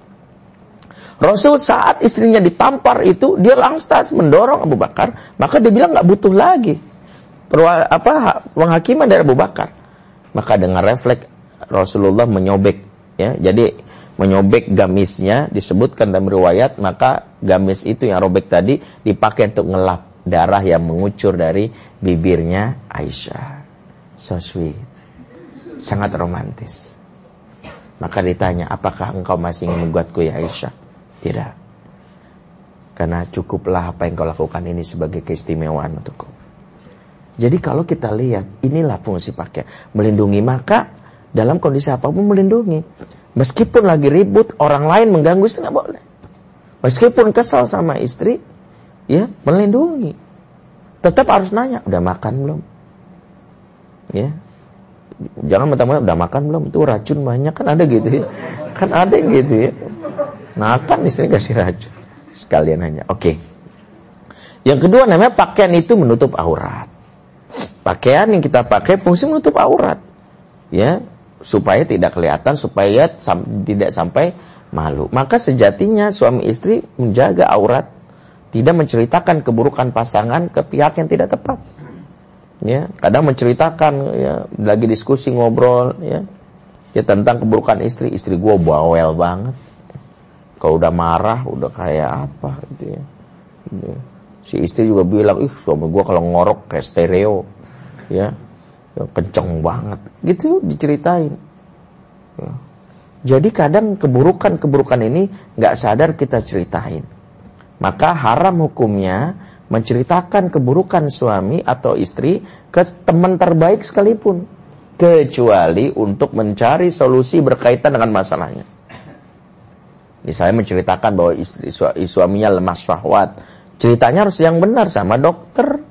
Rasul saat istrinya ditampar itu, dia langsung mendorong Abu Bakar, maka dia bilang nggak butuh lagi apa penghakiman dari Abu Bakar. Maka dengan refleks Rasulullah menyobek ya. Jadi menyobek gamisnya disebutkan dalam riwayat maka gamis itu yang robek tadi dipakai untuk ngelap darah yang mengucur dari bibirnya Aisyah. So sweet. Sangat romantis. Maka ditanya, apakah engkau masih ingin membuatku ya Aisyah? Tidak. Karena cukuplah apa yang kau lakukan ini sebagai keistimewaan untukku. Jadi kalau kita lihat, inilah fungsi pakaian. Melindungi maka dalam kondisi apa pun melindungi. Meskipun lagi ribut, orang lain mengganggu itu nggak boleh. Meskipun kesal sama istri, ya melindungi. Tetap harus nanya, udah makan belum? Ya, jangan mentang-mentang udah makan belum? Itu racun banyak kan ada gitu ya. Kan ada yang gitu ya. Makan istri kasih racun. Sekalian hanya. Oke. Okay. Yang kedua namanya pakaian itu menutup aurat. Pakaian yang kita pakai fungsi menutup aurat. Ya, supaya tidak kelihatan, supaya sam tidak sampai malu. Maka sejatinya suami istri menjaga aurat tidak menceritakan keburukan pasangan ke pihak yang tidak tepat. Ya, kadang menceritakan ya lagi diskusi ngobrol ya. Ya tentang keburukan istri, istri gue bawel banget. Kalau udah marah, udah kayak apa gitu ya. ya. Si istri juga bilang, ih suami gue kalau ngorok kayak stereo. Ya, ya kenceng banget. Gitu diceritain. Ya. Jadi kadang keburukan-keburukan ini nggak sadar kita ceritain. Maka haram hukumnya menceritakan keburukan suami atau istri ke teman terbaik sekalipun. Kecuali untuk mencari solusi berkaitan dengan masalahnya. Misalnya menceritakan bahwa istri suaminya lemah syahwat. Ceritanya harus yang benar sama dokter.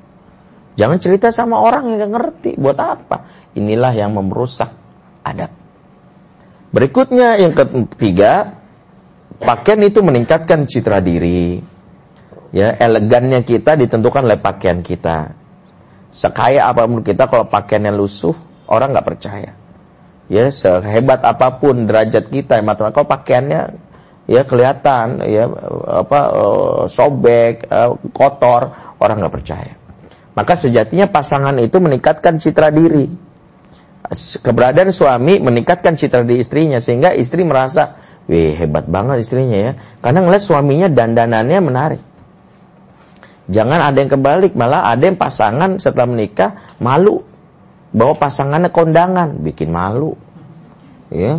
Jangan cerita sama orang yang gak ngerti. Buat apa? Inilah yang merusak adab. Berikutnya yang ketiga, pakaian itu meningkatkan citra diri. Ya, elegannya kita ditentukan oleh pakaian kita. Sekaya apa pun kita kalau pakaiannya lusuh, orang nggak percaya. Ya, sehebat apa pun derajat kita, mata kalau pakaiannya ya kelihatan ya apa uh, sobek, uh, kotor, orang nggak percaya. Maka sejatinya pasangan itu meningkatkan citra diri. Keberadaan suami meningkatkan citra diri istrinya sehingga istri merasa, "Wih, hebat banget istrinya ya." Karena ngeliat suaminya dandanannya menarik. Jangan ada yang kebalik, malah ada yang pasangan setelah menikah malu bahwa pasangannya kondangan, bikin malu. Ya,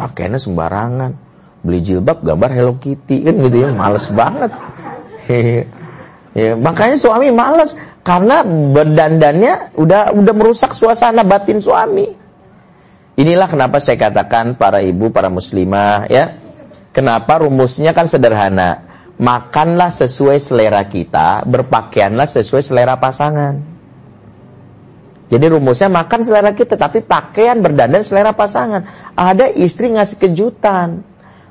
pakaiannya sembarangan. Beli jilbab gambar Hello Kitty kan gitu ya, males banget. [LAUGHS] ya, makanya suami males karena berdandannya udah udah merusak suasana batin suami. Inilah kenapa saya katakan para ibu, para muslimah ya. Kenapa rumusnya kan sederhana makanlah sesuai selera kita, berpakaianlah sesuai selera pasangan. Jadi rumusnya makan selera kita, tapi pakaian berdandan selera pasangan. Ada istri ngasih kejutan.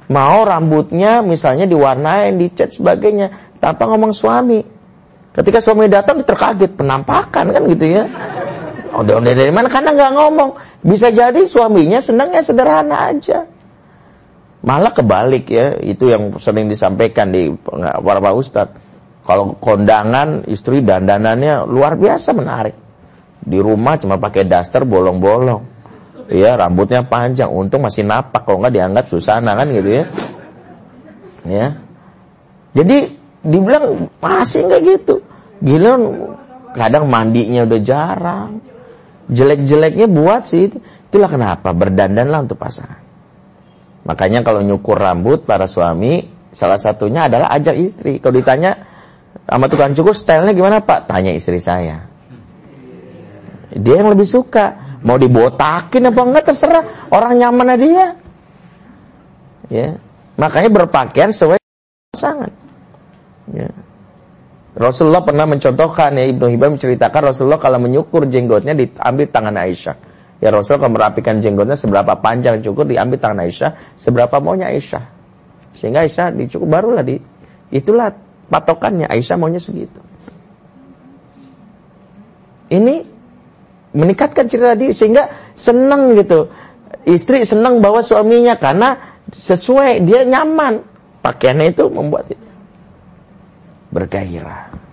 Mau rambutnya misalnya diwarnain, dicat sebagainya. Tanpa ngomong suami. Ketika suami datang terkaget, penampakan kan gitu ya. Udah, udah dari mana? Karena nggak ngomong. Bisa jadi suaminya senangnya sederhana aja. Malah kebalik ya, itu yang sering disampaikan di para pak ustadz. Kalau kondangan istri dandanannya luar biasa menarik. Di rumah cuma pakai daster bolong-bolong. Iya, rambutnya panjang. Untung masih napak kalau nggak dianggap susana kan gitu ya. Ya. Jadi dibilang masih nggak gitu. Gila kadang mandinya udah jarang. Jelek-jeleknya buat sih. Itulah kenapa berdandanlah untuk pasangan. Makanya kalau nyukur rambut para suami, salah satunya adalah ajak istri. Kalau ditanya sama tukang cukur stylenya gimana pak? Tanya istri saya. Dia yang lebih suka. Mau dibotakin apa enggak terserah. Orang nyaman dia. Ya. Makanya berpakaian sesuai pasangan. Ya. Rasulullah pernah mencontohkan ya Ibnu Hibam menceritakan Rasulullah kalau menyukur jenggotnya diambil tangan Aisyah. Ya Rasul akan merapikan jenggotnya seberapa panjang cukur diambil tangan Aisyah, seberapa maunya Aisyah. Sehingga Aisyah dicukur barulah di itulah patokannya Aisyah maunya segitu. Ini meningkatkan cerita diri sehingga senang gitu. Istri senang bawa suaminya karena sesuai dia nyaman. Pakaiannya itu membuat itu bergairah.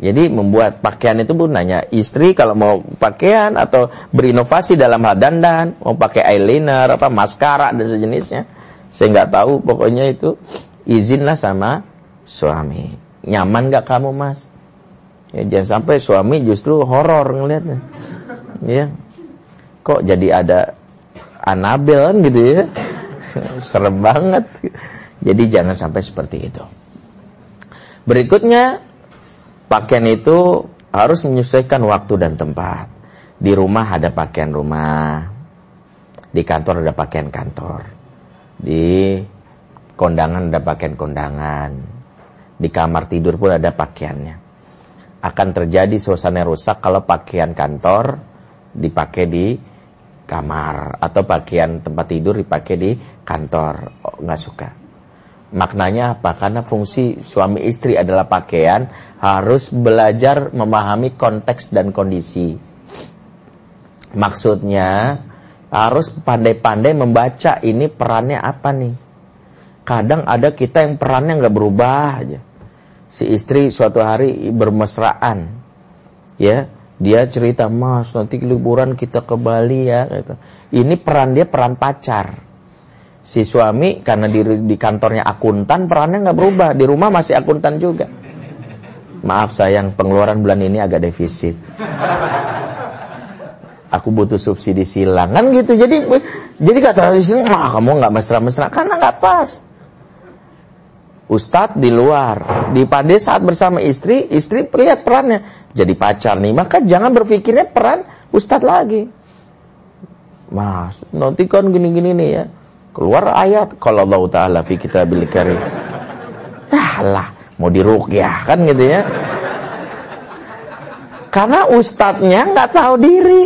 Jadi membuat pakaian itu pun nanya istri kalau mau pakaian atau berinovasi dalam hal dandan, mau pakai eyeliner, apa maskara dan sejenisnya. Saya nggak tahu, pokoknya itu izinlah sama suami. Nyaman nggak kamu mas? Ya jangan sampai suami justru horor ngelihatnya. Ya, kok jadi ada Anabel gitu ya? [LAUGHS] Serem banget. Jadi jangan sampai seperti itu. Berikutnya Pakaian itu harus menyesuaikan waktu dan tempat. Di rumah ada pakaian rumah. Di kantor ada pakaian kantor. Di kondangan ada pakaian kondangan. Di kamar tidur pun ada pakaiannya. Akan terjadi suasana rusak kalau pakaian kantor dipakai di kamar atau pakaian tempat tidur dipakai di kantor. Oh, nggak suka. Maknanya apa? Karena fungsi suami istri adalah pakaian, harus belajar memahami konteks dan kondisi. Maksudnya, harus pandai-pandai membaca ini perannya apa nih. Kadang ada kita yang perannya nggak berubah aja. Si istri suatu hari bermesraan, ya dia cerita mas nanti liburan kita ke Bali ya gitu. Ini peran dia peran pacar si suami karena di, di kantornya akuntan perannya nggak berubah. Di rumah masih akuntan juga. Maaf sayang pengeluaran bulan ini agak defisit. Aku butuh subsidi silang kan gitu. Jadi jadi kata di sini wah kamu nggak mesra-mesra. Karena nggak pas. Ustadz di luar, di pade saat bersama istri, istri lihat perannya. Jadi pacar nih, maka jangan berpikirnya peran Ustadz lagi. Mas, nanti kan gini-gini nih ya Keluar ayat kalau Allah Ta'ala fi kitabil karim. Ah lah, mau diruqyah kan gitu ya. Karena ustadznya nggak tahu diri.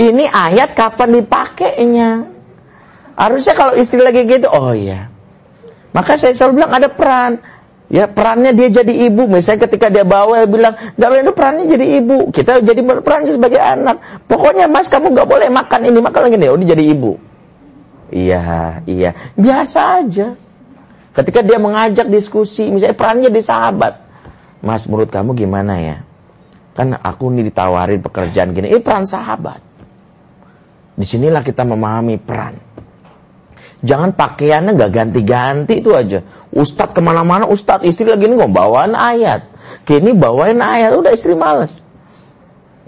Ini ayat kapan dipakainya. Harusnya kalau istri lagi gitu, oh iya. Maka saya selalu bilang ada peran. Ya perannya dia jadi ibu. Misalnya ketika dia bawa dia bilang, gak boleh itu perannya jadi ibu. Kita jadi peran sebagai anak. Pokoknya mas kamu gak boleh makan ini, makan lagi nih. Dia jadi ibu. Iya, iya. Biasa aja. Ketika dia mengajak diskusi, misalnya perannya di sahabat. Mas, menurut kamu gimana ya? Kan aku nih ditawarin pekerjaan gini. Eh, peran sahabat. Di sinilah kita memahami peran. Jangan pakaiannya gak ganti-ganti itu aja. Ustadz ke mana-mana, Ustadz istri lagi ngomong bawaan ayat. Kini bawain ayat, udah istri males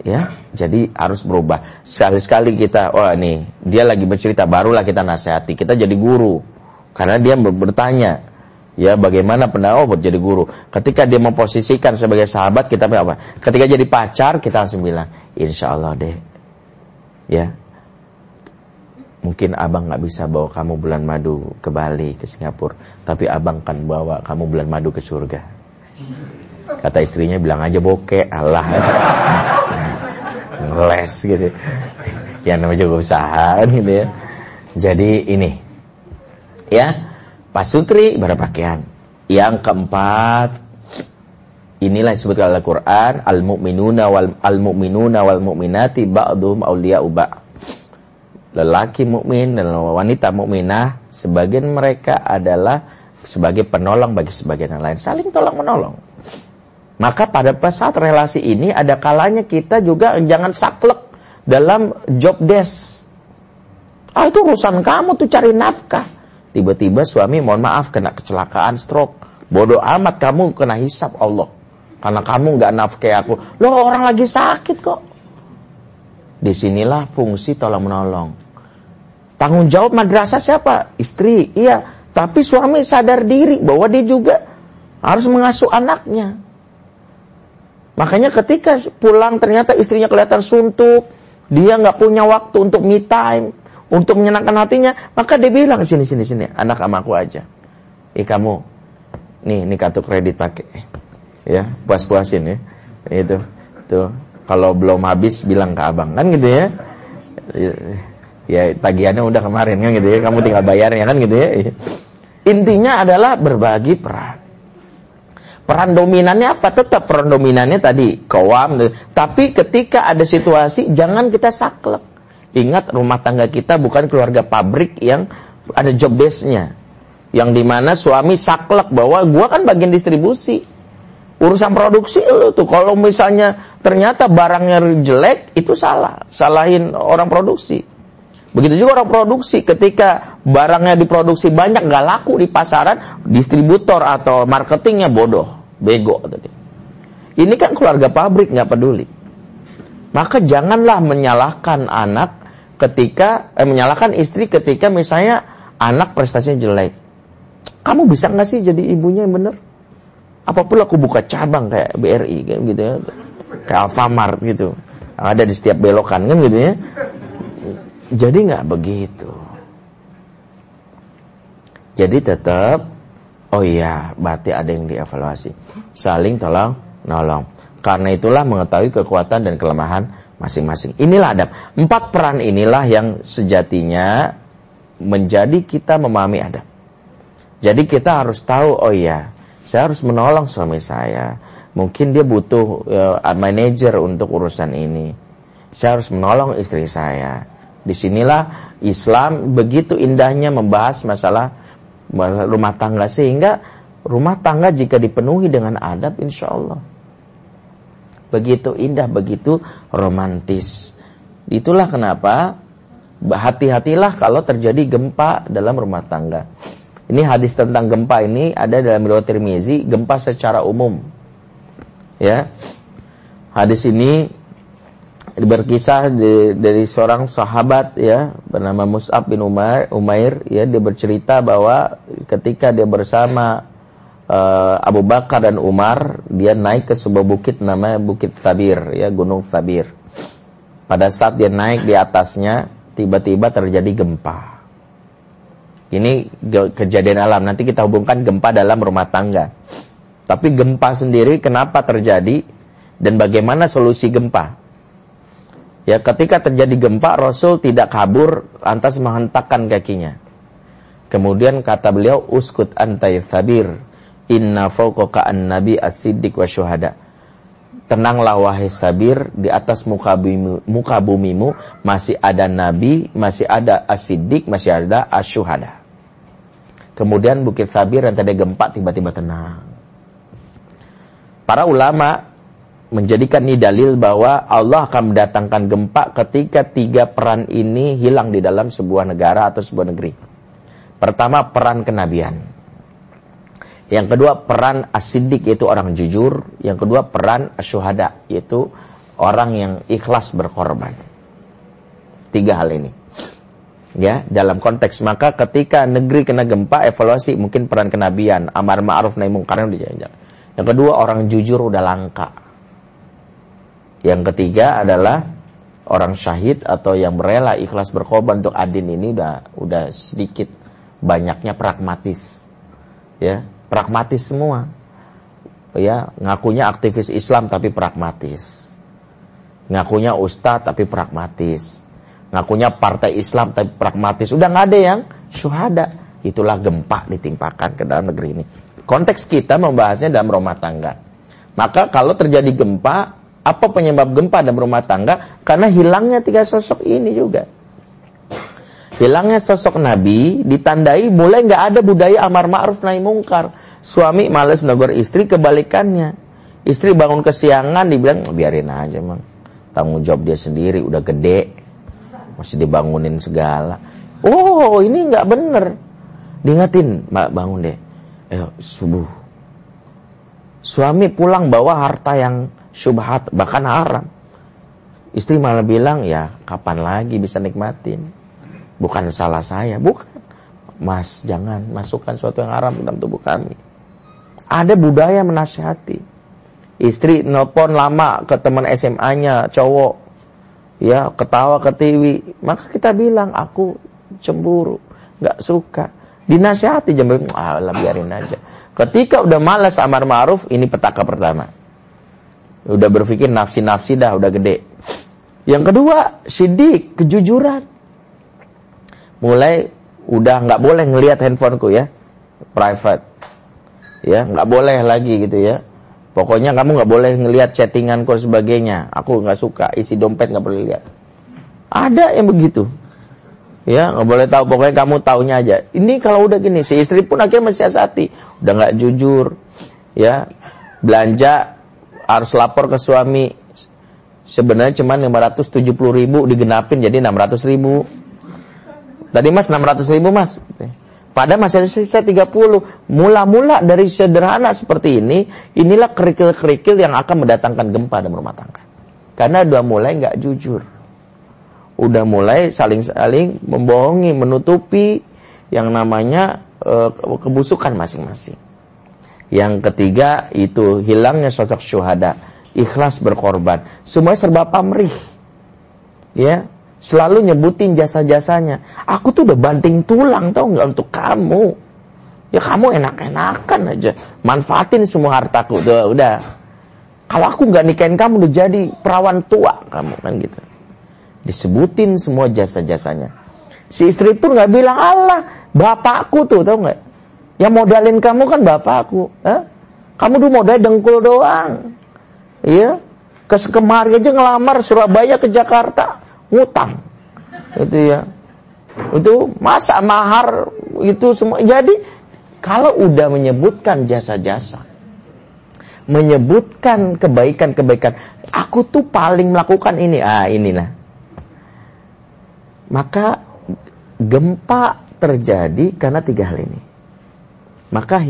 ya jadi harus berubah. Sekali-sekali kita wah nih dia lagi bercerita barulah kita nasihati. Kita jadi guru. Karena dia bertanya ya bagaimana pendakwah buat jadi guru. Ketika dia memposisikan sebagai sahabat kita apa? Ketika jadi pacar kita langsung bilang insya Allah deh ya. Mungkin abang nggak bisa bawa kamu bulan madu ke Bali ke Singapura. Tapi abang kan bawa kamu bulan madu ke surga. Kata istrinya bilang aja bokeh Allah [LAUGHS] ngeles gitu. Yang namanya juga usaha gitu ya. Jadi ini. Ya pasutri berpakaian. Yang keempat inilah disebut oleh Al-Qur'an al-mu'minuna wal al-mu'minuna wal mu'minati ba'dhum awliya'u ba'd lelaki mukmin dan wanita mukminah sebagian mereka adalah sebagai penolong bagi sebagian yang lain. Saling tolong menolong maka pada saat relasi ini ada kalanya kita juga jangan saklek dalam job desk. Ah itu urusan kamu tuh cari nafkah. Tiba-tiba suami mohon maaf kena kecelakaan stroke. Bodoh amat kamu kena hisap Allah. Karena kamu nggak nafkah aku. Loh orang lagi sakit kok. Di sinilah fungsi tolong menolong. Tanggung jawab madrasah siapa? Istri. Iya. Tapi suami sadar diri bahwa dia juga harus mengasuh anaknya. Makanya ketika pulang ternyata istrinya kelihatan suntuk, dia nggak punya waktu untuk me time, untuk menyenangkan hatinya, maka dia bilang sini sini sini, anak sama aku aja. Eh kamu, nih ini kartu kredit pakai, ya puas puasin ya, itu tuh kalau belum habis bilang ke abang kan gitu ya. Ya tagihannya udah kemarin kan gitu ya, kamu tinggal bayarnya kan gitu ya. Intinya adalah berbagi peran. Peran dominannya apa? Tetap peran dominannya tadi kawam. Tapi ketika ada situasi jangan kita saklek. Ingat rumah tangga kita bukan keluarga pabrik yang ada job desk-nya. Yang di mana suami saklek bahwa gua kan bagian distribusi. Urusan produksi lo tuh. Kalau misalnya ternyata barangnya jelek itu salah. Salahin orang produksi. Begitu juga orang produksi ketika barangnya diproduksi banyak nggak laku di pasaran, distributor atau marketingnya bodoh, bego tadi. Ini kan keluarga pabrik nggak peduli. Maka janganlah menyalahkan anak ketika eh, menyalahkan istri ketika misalnya anak prestasinya jelek. Kamu bisa nggak sih jadi ibunya yang benar? Apa pun aku buka cabang kayak BRI kan gitu ya, kayak Alfamart gitu, ada di setiap belokan kan gitu ya. Jadi nggak begitu. Jadi tetap, oh iya, berarti ada yang dievaluasi. Saling tolong, nolong. Karena itulah mengetahui kekuatan dan kelemahan masing-masing. Inilah adab. Empat peran inilah yang sejatinya menjadi kita memahami adab. Jadi kita harus tahu, oh iya, saya harus menolong suami saya. Mungkin dia butuh uh, manajer untuk urusan ini. Saya harus menolong istri saya. Di sinilah Islam begitu indahnya membahas masalah rumah tangga. Sehingga rumah tangga jika dipenuhi dengan adab insya Allah begitu indah begitu romantis. Itulah kenapa hati-hatilah kalau terjadi gempa dalam rumah tangga. Ini hadis tentang gempa ini ada dalam riwayat Tirmizi gempa secara umum. Ya. Hadis ini berkisah di, dari seorang sahabat ya bernama Mus'ab bin Umair, Umair ya dia bercerita bahwa ketika dia bersama uh, Abu Bakar dan Umar dia naik ke sebuah bukit namanya Bukit Thabir ya Gunung Thabir. Pada saat dia naik di atasnya tiba-tiba terjadi gempa. Ini kejadian alam. Nanti kita hubungkan gempa dalam rumah tangga. Tapi gempa sendiri kenapa terjadi dan bagaimana solusi gempa Ya, ketika terjadi gempa, Rasul tidak kabur, lantas menghentakkan kakinya. Kemudian kata beliau, uskut antai thabir, inna fauqaka an-nabi as-siddiq wa syuhada. Tenanglah wahai sabir, di atas muka, bumi, muka bumimu masih ada nabi, masih ada as-siddiq, masih ada as-syuhada. Kemudian bukit sabir yang tadi gempa tiba-tiba tenang. Para ulama menjadikan ini dalil bahwa Allah akan mendatangkan gempa ketika tiga peran ini hilang di dalam sebuah negara atau sebuah negeri. Pertama, peran kenabian. Yang kedua, peran asidik yaitu orang jujur. Yang kedua, peran asyuhada yaitu orang yang ikhlas berkorban. Tiga hal ini. Ya, dalam konteks maka ketika negeri kena gempa, evaluasi mungkin peran kenabian, amar ma'ruf nahi mungkar Yang kedua, orang jujur udah langka yang ketiga adalah orang syahid atau yang rela ikhlas berkorban untuk adin ini udah udah sedikit banyaknya pragmatis. Ya, pragmatis semua. Ya, ngakunya aktivis Islam tapi pragmatis. Ngakunya ustadz tapi pragmatis. Ngakunya partai Islam tapi pragmatis. Udah nggak ada yang syuhada. Itulah gempa ditimpakan ke dalam negeri ini. Konteks kita membahasnya dalam rumah tangga. Maka kalau terjadi gempa, apa penyebab gempa dalam rumah tangga? Karena hilangnya tiga sosok ini juga. Hilangnya sosok Nabi ditandai mulai nggak ada budaya amar ma'ruf nahi mungkar. Suami males negor istri kebalikannya. Istri bangun kesiangan dibilang biarin aja mang. Tanggung jawab dia sendiri udah gede. Masih dibangunin segala. Oh ini nggak bener. Diingetin, mbak bangun deh. Eh subuh. Suami pulang bawa harta yang syubhat, bahkan haram. Istri malah bilang, ya kapan lagi bisa nikmatin? Bukan salah saya, bukan. Mas, jangan masukkan sesuatu yang haram dalam tubuh kami. Ada budaya menasihati. Istri nelpon lama ke teman SMA-nya, cowok. Ya, ketawa ke. Maka kita bilang, aku cemburu. Gak suka. Dinasihati, jam ah, biarin aja. Ketika udah malas amar ma'ruf, ini petaka pertama Udah berpikir nafsi-nafsi dah, udah gede. Yang kedua, sidik, kejujuran. Mulai udah nggak boleh ngelihat handphoneku ya, private. Ya, nggak boleh lagi gitu ya. Pokoknya kamu nggak boleh ngelihat chattinganku sebagainya. Aku nggak suka isi dompet nggak boleh lihat. Ada yang begitu. Ya, nggak boleh tahu. Pokoknya kamu taunya aja. Ini kalau udah gini, si istri pun akhirnya mensiasati. Udah nggak jujur. Ya, belanja harus lapor ke suami. Sebenarnya cuma 570 ribu digenapin jadi 600 ribu. Tadi mas 600 ribu mas. Padahal masih ada sisa 30. Mula-mula dari sederhana seperti ini, inilah kerikil-kerikil yang akan mendatangkan gempa dalam rumah tangga. Karena dua mulai nggak jujur. Udah mulai saling-saling membohongi, menutupi yang namanya e, kebusukan masing-masing. Yang ketiga itu hilangnya sosok syuhada, ikhlas berkorban. Semuanya serba pamrih. Ya, selalu nyebutin jasa-jasanya. Aku tuh udah banting tulang tau nggak untuk kamu. Ya kamu enak-enakan aja. Manfaatin semua hartaku. Udah, udah. Kalau aku nggak nikahin kamu udah jadi perawan tua kamu kan gitu. Disebutin semua jasa-jasanya. Si istri pun nggak bilang Allah, bapakku tuh tau nggak? Yang modalin kamu kan bapakku. Hah? Kamu tuh modal dengkul doang. Iya. Ke kemari aja ngelamar Surabaya ke Jakarta ngutang. Itu ya. Itu masa mahar itu semua. Jadi kalau udah menyebutkan jasa-jasa, menyebutkan kebaikan-kebaikan, aku tuh paling melakukan ini. Ah, inilah. Maka gempa terjadi karena tiga hal ini. Maka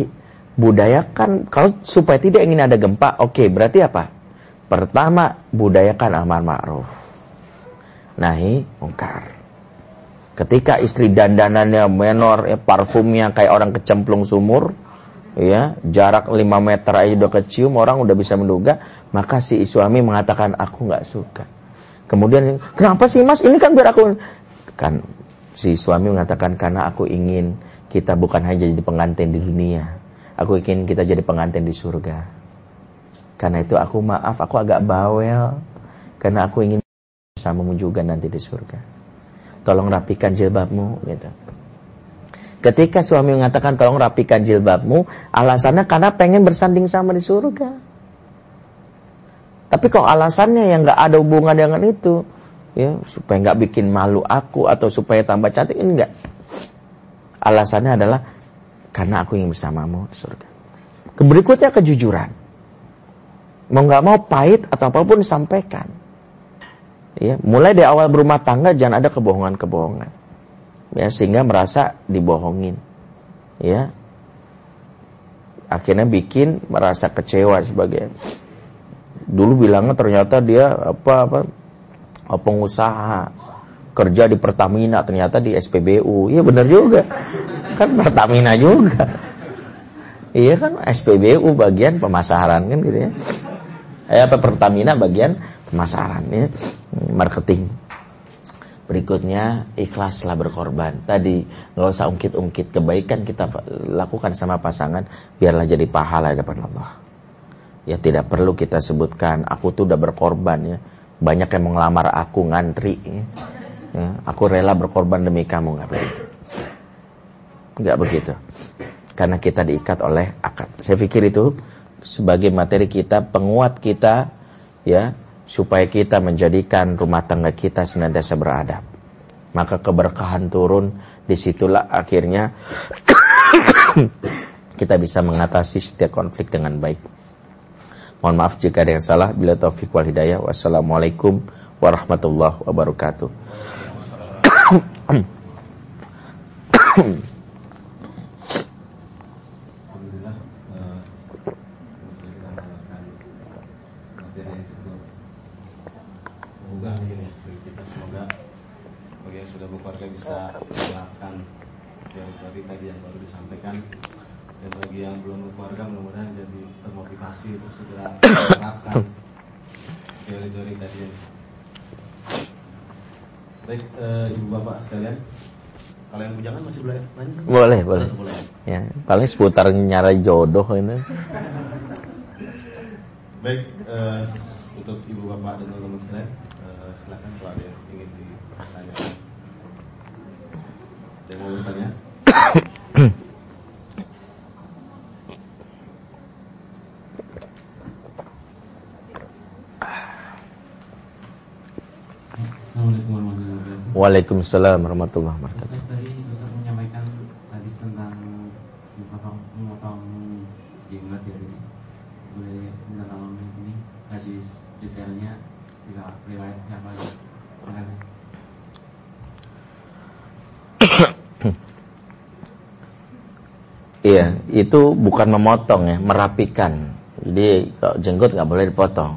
budayakan kalau supaya tidak ingin ada gempa, oke, okay, berarti apa? Pertama, budayakan amar ma'ruf nahi mungkar. Ketika istri dandanannya menor, ya, parfumnya kayak orang kecemplung sumur, ya jarak 5 meter aja udah kecium, orang udah bisa menduga, maka si suami mengatakan aku nggak suka. Kemudian kenapa sih mas? Ini kan biar aku kan si suami mengatakan karena aku ingin kita bukan hanya jadi pengantin di dunia, aku ingin kita jadi pengantin di surga. Karena itu aku maaf, aku agak bawel, karena aku ingin bersamamu juga nanti di surga. Tolong rapikan jilbabmu gitu. Ketika suami mengatakan tolong rapikan jilbabmu, alasannya karena pengen bersanding sama di surga. Tapi kok alasannya yang nggak ada hubungan dengan itu, ya supaya nggak bikin malu aku atau supaya tambah cantik ini enggak. Alasannya adalah karena aku ingin bersamamu di surga. Berikutnya kejujuran. Mau nggak mau pahit atau apa pun sampaikan. Ya, mulai dari awal berumah tangga jangan ada kebohongan-kebohongan. Ya, sehingga merasa dibohongin. Ya. Akhirnya bikin merasa kecewa sebagai dulu bilangnya ternyata dia apa apa pengusaha kerja di Pertamina ternyata di SPBU. Iya benar juga. Kan Pertamina juga. Iya kan SPBU bagian pemasaran kan gitu ya. Eh apa Pertamina bagian pemasaran ya, marketing. Berikutnya ikhlaslah berkorban. Tadi nggak usah ungkit-ungkit kebaikan kita lakukan sama pasangan biarlah jadi pahala di depan Allah. Ya tidak perlu kita sebutkan aku tuh udah berkorban ya. Banyak yang mau aku ngantri ya. Ya aku rela berkorban demi kamu nggak begitu. Nggak begitu. Karena kita diikat oleh akad. Saya pikir itu sebagai materi kita, penguat kita ya supaya kita menjadikan rumah tangga kita senantiasa beradab. Maka keberkahan turun, di situlah akhirnya [COUGHS] kita bisa mengatasi setiap konflik dengan baik. Mohon maaf jika ada yang salah. Bila taufik wal hidayah. Wassalamualaikum warahmatullahi wabarakatuh. Yang yang termotivasi untuk segera menerapkan teori-teori tadi Baik, e, ibu bapak sekalian. Kalau yang bujangan masih boleh nanya? Boleh, boleh. boleh. Ya, paling seputar nyara jodoh ini. Baik, e, untuk ibu bapak dan teman-teman sekalian, e, silakan kalau ada yang ingin ditanyakan. Ada yang mau bertanya? Assalamualaikum warahmatullahi wabarakatuh. Waalaikumsalam warahmatullahi wabarakatuh. Tadi Ustaz menyampaikan hadis tentang memotong memotong jenggot ya tadi. Boleh minta tolong ini hadis detailnya tidak riwayat siapa aja. Terima kasih. [COUGHS] Iya, itu bukan memotong ya, merapikan. Jadi kalau jenggot nggak boleh dipotong.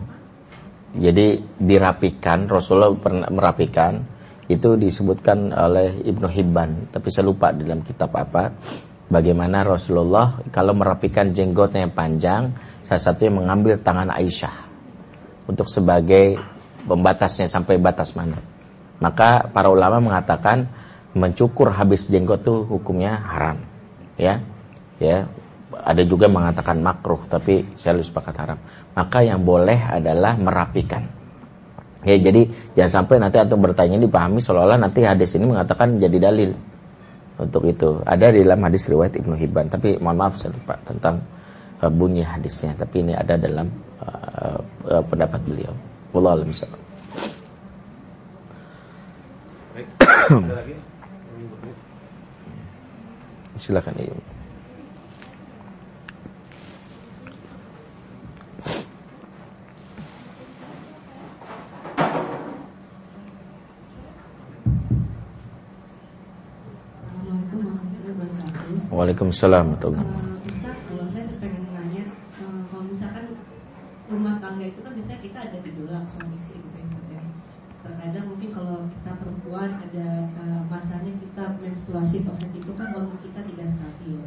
Jadi dirapikan, Rasulullah pernah merapikan. Itu disebutkan oleh Ibnu Hibban, tapi saya lupa dalam kitab apa. Bagaimana Rasulullah kalau merapikan jenggotnya yang panjang, salah satunya mengambil tangan Aisyah untuk sebagai pembatasnya sampai batas mana. Maka para ulama mengatakan mencukur habis jenggot itu hukumnya haram. Ya, ya ada juga mengatakan makruh tapi saya lebih sepakat haram maka yang boleh adalah merapikan ya jadi jangan sampai nanti atau bertanya dipahami seolah-olah nanti hadis ini mengatakan jadi dalil untuk itu ada di dalam hadis riwayat Ibnu Hibban tapi mohon maaf saya lupa tentang uh, bunyi hadisnya tapi ini ada dalam uh, uh, pendapat beliau wallahu a'lam. Baik, ada lagi? Silakan iya. Assalamualaikum warahmatullahi wabarakatuh. Waalaikumsalam Ustaz, kalau saya pengen nanya, eh, kalau misalkan rumah tangga itu kan biasanya kita ada gejolak suami istri gitu ya, ya. Terkadang mungkin kalau kita perempuan ada eh, masanya kita menstruasi atau itu kan hormon kita tidak stabil.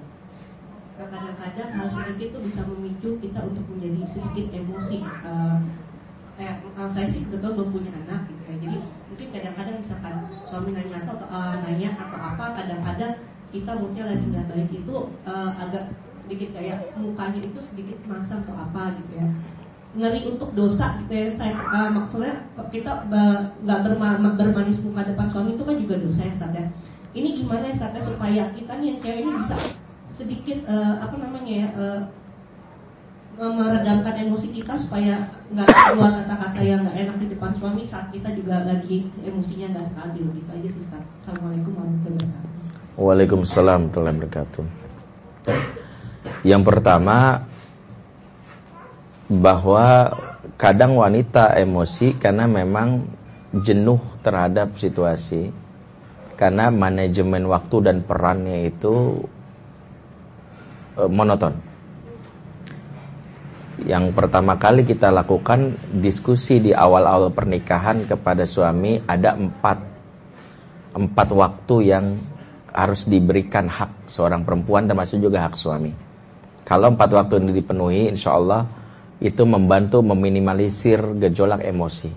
Nah, Kadang-kadang hal sedikit itu bisa memicu kita untuk menjadi sedikit emosi. Eh, eh, saya sih kebetulan belum punya anak gitu ya. Jadi mungkin kadang-kadang misalkan suami nanya atau nanya atau apa, kadang-kadang kita moodnya lagi nggak baik itu eh, agak sedikit kayak mukanya itu sedikit masam atau apa gitu ya ngeri untuk dosa gitu ya Saya, eh, maksudnya kita nggak berma- bermanis muka depan suami itu kan juga dosa ya Ustaz ya ini gimana ya Ustaz ya, supaya kita nih yang cewek ini bisa sedikit eh, apa namanya ya eh, meredamkan emosi kita supaya nggak keluar kata-kata yang nggak enak di depan suami saat kita juga lagi emosinya nggak stabil gitu aja sih Ustaz. Assalamualaikum warahmatullahi wabarakatuh. Waalaikumsalam warahmatullahi wabarakatuh. Yang pertama bahwa kadang wanita emosi karena memang jenuh terhadap situasi karena manajemen waktu dan perannya itu eh, monoton. Yang pertama kali kita lakukan diskusi di awal-awal pernikahan kepada suami ada empat empat waktu yang harus diberikan hak seorang perempuan termasuk juga hak suami. Kalau empat waktu ini dipenuhi, insya Allah itu membantu meminimalisir gejolak emosi.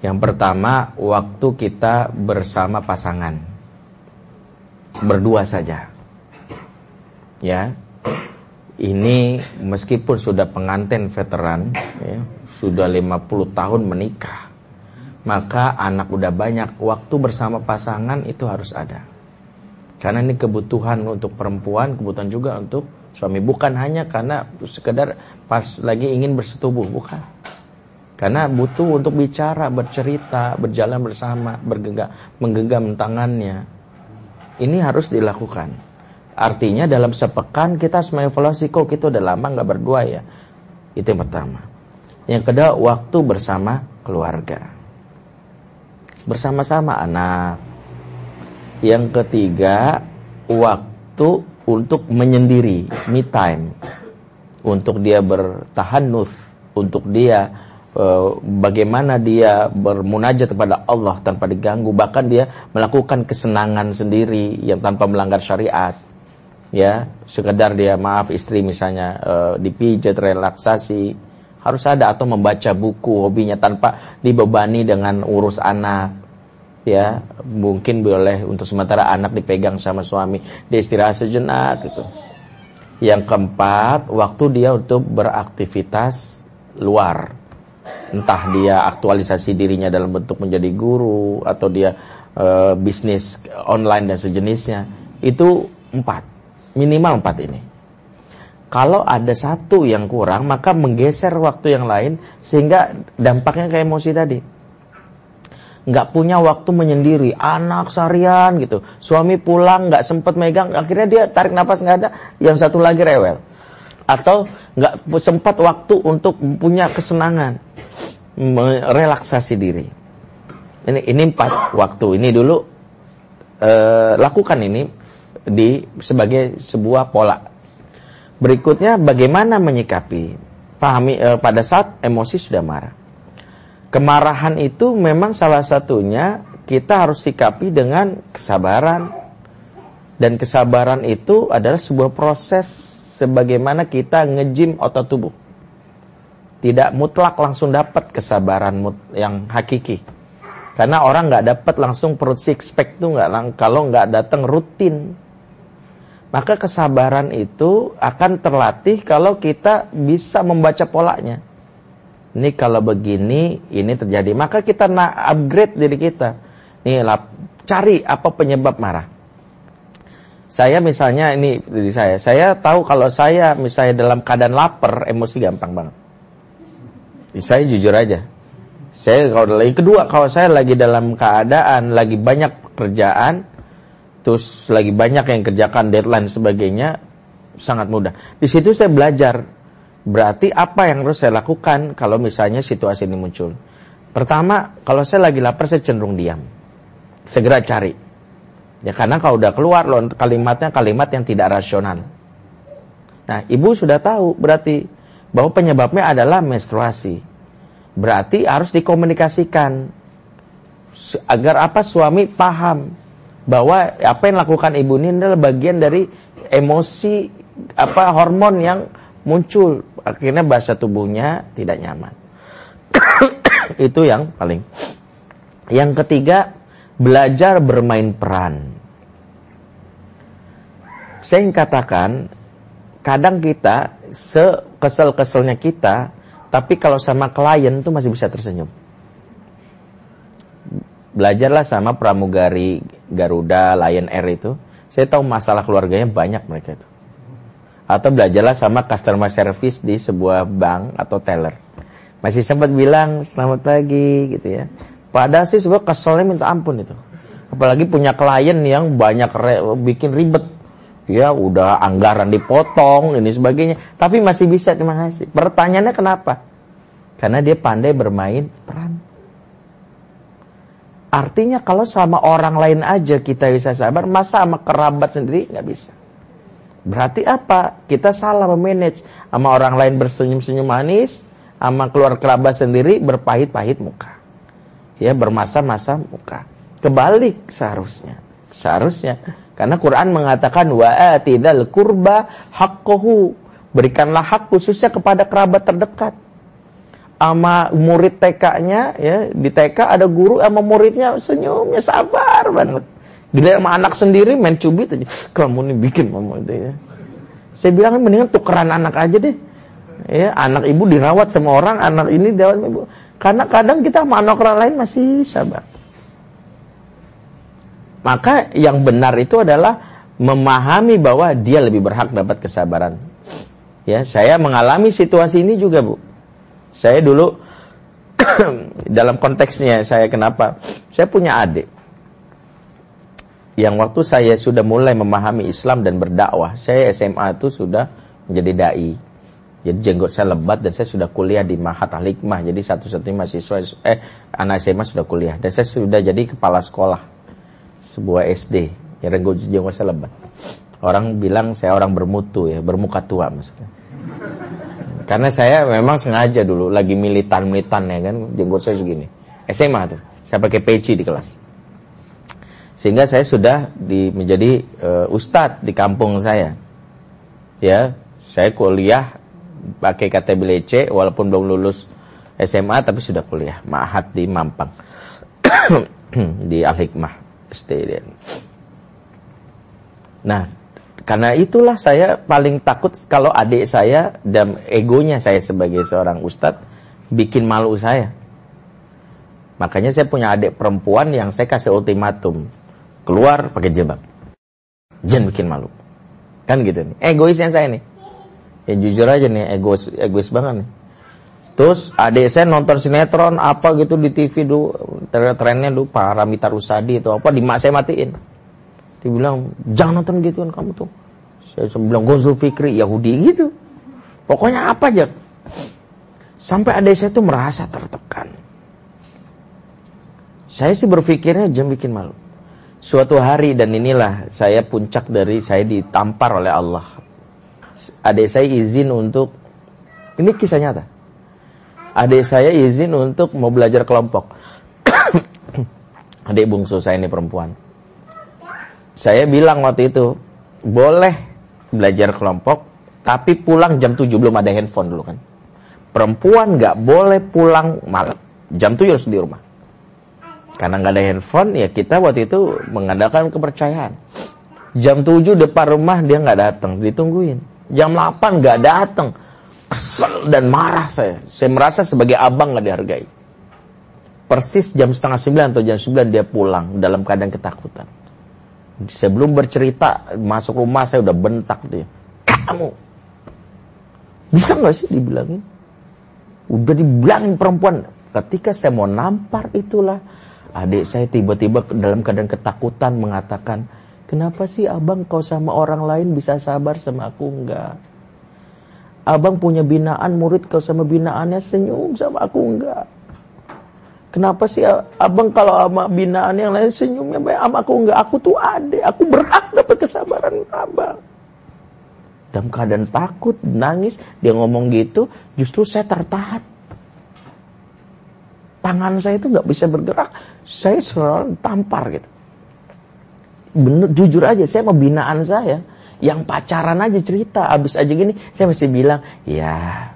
Yang pertama, waktu kita bersama pasangan, berdua saja. Ya, ini meskipun sudah pengantin veteran, ya, sudah 50 tahun menikah, maka anak udah banyak, waktu bersama pasangan itu harus ada. Karena ini kebutuhan untuk perempuan, kebutuhan juga untuk suami. Bukan hanya karena sekedar pas lagi ingin bersetubuh, bukan. Karena butuh untuk bicara, bercerita, berjalan bersama, bergenggam, menggenggam tangannya. Ini harus dilakukan. Artinya dalam sepekan kita harus mengevaluasi kok kita udah lama nggak berdua ya. Itu yang pertama. Yang kedua waktu bersama keluarga. Bersama-sama anak. Yang ketiga waktu untuk menyendiri, me time. Untuk dia bertahanus, untuk dia eh, bagaimana dia bermunajat kepada Allah tanpa diganggu, bahkan dia melakukan kesenangan sendiri yang tanpa melanggar syariat. Ya sekedar dia maaf istri misalnya eh, dipijat relaksasi. Harus ada atau membaca buku hobinya tanpa dibebani dengan urus anak ya. Mungkin boleh untuk sementara anak dipegang sama suami. Dia istirahat sejenak gitu. Yang keempat waktu dia untuk beraktivitas luar. Entah dia aktualisasi dirinya dalam bentuk menjadi guru atau dia eh, bisnis online dan sejenisnya. Itu empat. Minimal empat ini. Kalau ada satu yang kurang, maka menggeser waktu yang lain sehingga dampaknya ke emosi tadi. Nggak punya waktu menyendiri, anak seharian gitu, suami pulang nggak sempet megang, akhirnya dia tarik nafas nggak ada, yang satu lagi rewel, atau nggak sempat waktu untuk punya kesenangan, merelaksasi diri. Ini ini empat waktu. Ini dulu eh, lakukan ini di sebagai sebuah pola. Berikutnya bagaimana menyikapi? Pahami eh, pada saat emosi sudah marah. Kemarahan itu memang salah satunya kita harus sikapi dengan kesabaran. Dan kesabaran itu adalah sebuah proses sebagaimana kita ngejim otot tubuh. Tidak mutlak langsung dapat kesabaran yang hakiki. Karena orang nggak dapat langsung perut six pack tuh nggak kalau nggak datang rutin maka kesabaran itu akan terlatih kalau kita bisa membaca polanya. Ini kalau begini, ini terjadi. Maka kita nak upgrade diri kita. Nih, cari apa penyebab marah. Saya misalnya ini dari saya, saya tahu kalau saya misalnya dalam keadaan lapar, emosi gampang banget. Saya jujur aja. Saya kalau lagi kedua, kalau saya lagi dalam keadaan lagi banyak pekerjaan, terus lagi banyak yang kerjakan deadline sebagainya sangat mudah. Di situ saya belajar berarti apa yang harus saya lakukan kalau misalnya situasi ini muncul. Pertama, kalau saya lagi lapar saya cenderung diam. Segera cari. Ya karena kalau udah keluar loh kalimatnya kalimat yang tidak rasional. Nah, ibu sudah tahu berarti bahwa penyebabnya adalah menstruasi. Berarti harus dikomunikasikan agar apa suami paham bahwa apa yang lakukan ibu ini adalah bagian dari emosi apa hormon yang muncul akhirnya bahasa tubuhnya tidak nyaman [COUGHS] itu yang paling yang ketiga belajar bermain peran saya ingin katakan kadang kita sekesel-keselnya kita tapi kalau sama klien itu masih bisa tersenyum belajarlah sama pramugari Garuda, Lion Air itu. Saya tahu masalah keluarganya banyak mereka itu. Atau belajarlah sama customer service di sebuah bank atau teller. Masih sempat bilang selamat pagi gitu ya. Padahal sih sebuah keselnya minta ampun itu. Apalagi punya klien yang banyak re bikin ribet. Ya udah anggaran dipotong ini sebagainya. Tapi masih bisa terima kasih. Pertanyaannya kenapa? Karena dia pandai bermain peran. Artinya kalau sama orang lain aja kita bisa sabar, masa sama kerabat sendiri nggak bisa. Berarti apa? Kita salah memanage. Sama orang lain bersenyum-senyum manis, sama keluar kerabat sendiri berpahit-pahit muka. Ya, bermasa-masa muka. Kebalik seharusnya. Seharusnya. Karena Quran mengatakan wa atidal kurba haqqahu. Berikanlah hak khususnya kepada kerabat terdekat sama murid TK-nya ya di TK ada guru sama muridnya senyumnya sabar banget Gila sama anak sendiri main cubit aja. Kamu nih bikin mama itu ya. Saya bilang mendingan tukeran anak aja deh. Ya anak ibu dirawat sama orang anak ini dirawat sama ibu. Karena kadang kita sama anak orang lain masih sabar maka yang benar itu adalah memahami bahwa dia lebih berhak dapat kesabaran. Ya saya mengalami situasi ini juga bu. Saya dulu [CLEARS THROAT] dalam konteksnya saya kenapa? Saya punya adik yang waktu saya sudah mulai memahami Islam dan berdakwah, saya SMA itu sudah menjadi dai. Jadi jenggot saya lebat dan saya sudah kuliah di Mahat Al Hikmah. Jadi satu-satunya mahasiswa eh anak SMA sudah kuliah dan saya sudah jadi kepala sekolah sebuah SD yang jenggot saya lebat. Orang bilang saya orang bermutu ya, bermuka tua maksudnya. Karena saya memang sengaja dulu lagi militan-militan ya kan, jenggot saya segini. SMA tuh, saya pakai peci di kelas. Sehingga saya sudah di, menjadi uh, ustadz di kampung saya. Ya, saya kuliah pakai KTBLC walaupun belum lulus SMA tapi sudah kuliah Mahat di Mampang. [COUGHS] di Al-Hikmah STDN. Nah, karena itulah saya paling takut kalau adik saya dan egonya saya sebagai seorang ustadz bikin malu saya. Makanya saya punya adik perempuan yang saya kasih ultimatum. Keluar pakai jilbab. Jangan bikin malu. Kan gitu nih. Egoisnya saya nih. Ya jujur aja nih, egois, egois banget nih. Terus adik saya nonton sinetron apa gitu di TV dulu. trennya lu Paramita Rusadi itu apa di saya matiin. Dia bilang jangan nonton gitu kan kamu tuh. Saya, bilang Gonzul Fikri Yahudi gitu. Pokoknya apa aja. Sampai ada saya tuh merasa tertekan. Saya sih berpikirnya jam bikin malu. Suatu hari dan inilah saya puncak dari saya ditampar oleh Allah. Adik saya izin untuk ini kisah nyata. Adik saya izin untuk mau belajar kelompok. [COUGHS] Adik bungsu saya ini perempuan. Saya bilang waktu itu, boleh belajar kelompok, tapi pulang jam 7 belum ada handphone dulu kan. Perempuan nggak boleh pulang malam. Jam 7 harus di rumah. Karena nggak ada handphone, ya kita waktu itu mengandalkan kepercayaan. Jam 7 depan rumah dia nggak datang, ditungguin. Jam 8 nggak datang kesel dan marah saya. Saya merasa sebagai abang nggak dihargai. Persis jam setengah sembilan atau jam sembilan dia pulang dalam keadaan ketakutan. Sebelum bercerita masuk rumah saya udah bentak dia. Kamu bisa nggak sih dibilangin? Udah dibilangin perempuan. Ketika saya mau nampar itulah adik saya tiba-tiba dalam keadaan ketakutan mengatakan, kenapa sih abang kau sama orang lain bisa sabar sama aku enggak? Abang punya binaan, murid kau sama binaannya senyum sama aku enggak. Kenapa sih abang kalau sama binaan yang lain senyumnya baik sama aku enggak? Aku tuh adik, aku berhak dapat kesabaran abang. Dalam keadaan takut, nangis, dia ngomong gitu, justru saya tertahan. Tangan saya itu nggak bisa bergerak, saya selalu tampar gitu. Bener, jujur aja, saya mau binaan saya yang pacaran aja cerita, abis aja gini, saya masih bilang, ya.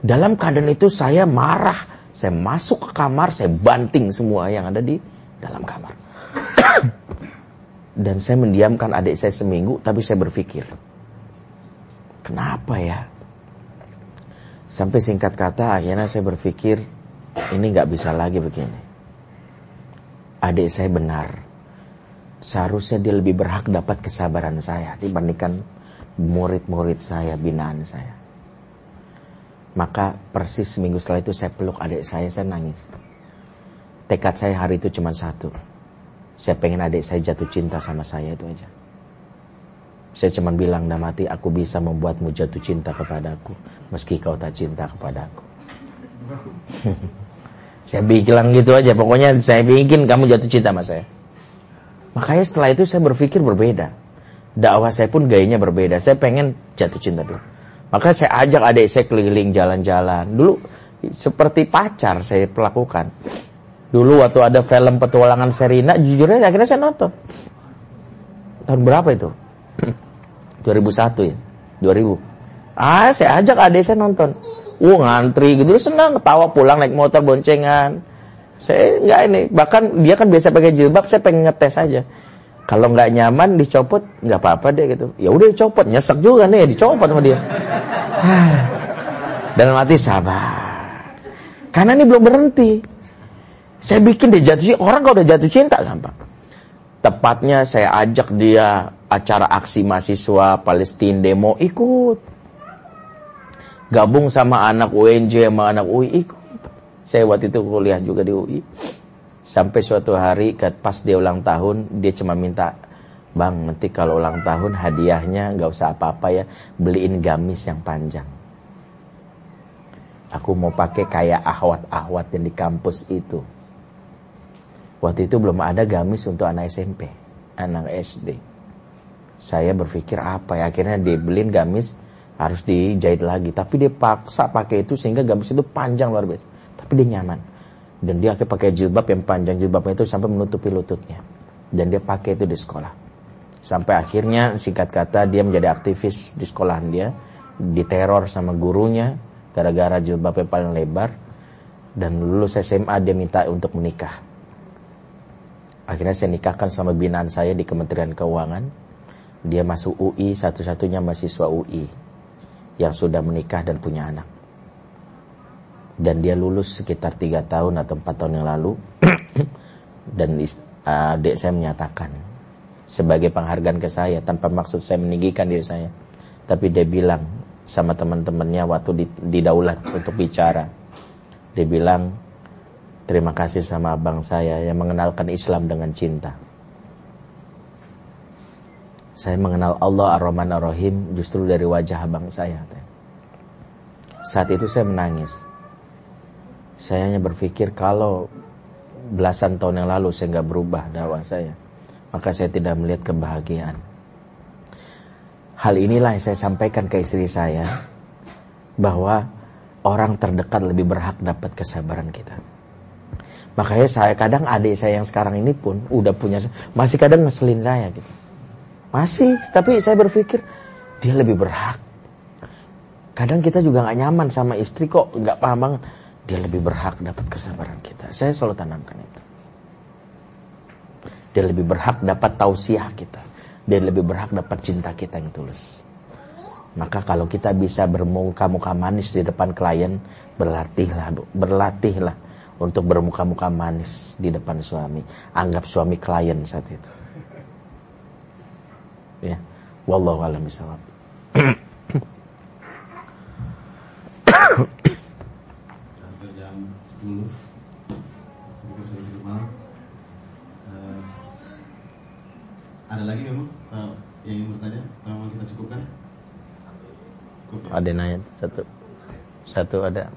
Dalam keadaan itu saya marah, saya masuk ke kamar, saya banting semua yang ada di dalam kamar. Dan saya mendiamkan adik saya seminggu, tapi saya berpikir, kenapa ya? Sampai singkat kata, akhirnya saya berpikir, ini nggak bisa lagi begini. Adik saya benar, seharusnya dia lebih berhak dapat kesabaran saya dibandingkan murid-murid saya, binaan saya. Maka persis seminggu setelah itu saya peluk adik saya, saya nangis. Tekad saya hari itu cuma satu. Saya pengen adik saya jatuh cinta sama saya itu aja. Saya cuma bilang mati aku bisa membuatmu jatuh cinta kepadaku. Meski kau tak cinta kepadaku. [LAUGHS] saya bilang gitu aja. Pokoknya saya bikin kamu jatuh cinta sama saya. Makanya setelah itu saya berpikir berbeda. Dakwah saya pun gayanya berbeda. Saya pengen jatuh cinta dulu. Maka saya ajak adik saya keliling jalan-jalan. Dulu seperti pacar saya pelakukan. Dulu waktu ada film petualangan Serina, jujur aja akhirnya saya nonton. Tahun berapa itu? 2001 ya? 2000. Ah, saya ajak adik saya nonton. Wah, ngantri gitu, senang ketawa pulang naik motor boncengan. Saya nggak ini, bahkan dia kan biasa pakai jilbab, saya pengen ngetes aja. Kalau nggak nyaman dicopot, nggak apa-apa deh gitu. Ya udah dicopot, nyesek juga nih dicopot sama dia. [SIGHS] Dan mati sabar. Karena ini belum berhenti. Saya bikin dia jatuh cinta. Orang kalau udah jatuh cinta gampang. Tepatnya saya ajak dia acara aksi mahasiswa Palestina demo ikut. Gabung sama anak UNJ sama anak UI ikut. Saya waktu itu kuliah juga di UI. Sampai suatu hari pas dia ulang tahun, dia cuma minta, Bang, nanti kalau ulang tahun hadiahnya nggak usah apa-apa ya, beliin gamis yang panjang. Aku mau pakai kayak ahwat-ahwat yang di kampus itu. Waktu itu belum ada gamis untuk anak SMP, anak SD. Saya berpikir apa ya, akhirnya dia beliin gamis harus dijahit lagi. Tapi dia paksa pakai itu sehingga gamis itu panjang luar biasa tapi dia nyaman. Dan dia akhirnya pakai jilbab yang panjang jilbabnya itu sampai menutupi lututnya. Dan dia pakai itu di sekolah. Sampai akhirnya singkat kata dia menjadi aktivis di sekolahan dia. Diteror sama gurunya gara-gara jilbabnya paling lebar. Dan lulus SMA dia minta untuk menikah. Akhirnya saya nikahkan sama binaan saya di Kementerian Keuangan. Dia masuk UI, satu-satunya mahasiswa UI yang sudah menikah dan punya anak dan dia lulus sekitar tiga tahun atau empat tahun yang lalu [CLEARS THROAT] dan adik saya menyatakan sebagai penghargaan ke saya tanpa maksud saya meninggikan diri saya tapi dia bilang sama teman-temannya waktu di, di daulat untuk bicara. Dia bilang, terima kasih sama abang saya yang mengenalkan Islam dengan cinta. Saya mengenal Allah Ar-Rahman Ar-Rahim justru dari wajah abang saya. Saat itu saya menangis. Saya hanya berpikir kalau belasan tahun yang lalu saya nggak berubah dakwah saya, maka saya tidak melihat kebahagiaan. Hal inilah yang saya sampaikan ke istri saya bahwa orang terdekat lebih berhak dapat kesabaran kita. Makanya saya kadang adik saya yang sekarang ini pun udah punya masih kadang ngeselin saya gitu. Masih, tapi saya berpikir dia lebih berhak. Kadang kita juga nggak nyaman sama istri kok nggak paham banget. Dia lebih berhak dapat kesabaran kita. Saya selalu tanamkan itu. Dia lebih berhak dapat tausiah kita dia lebih berhak dapat cinta kita yang tulus. Maka kalau kita bisa bermuka-muka manis di depan klien, berlatihlah, berlatihlah untuk bermuka-muka manis di depan suami. Anggap suami klien saat itu. Ya, wallahu a'lam bishawab. jam 10 ada lagi memang uh, yang ingin bertanya memang kita cukupkan? Cukup, ya? ada nanya? Satu. Satu ada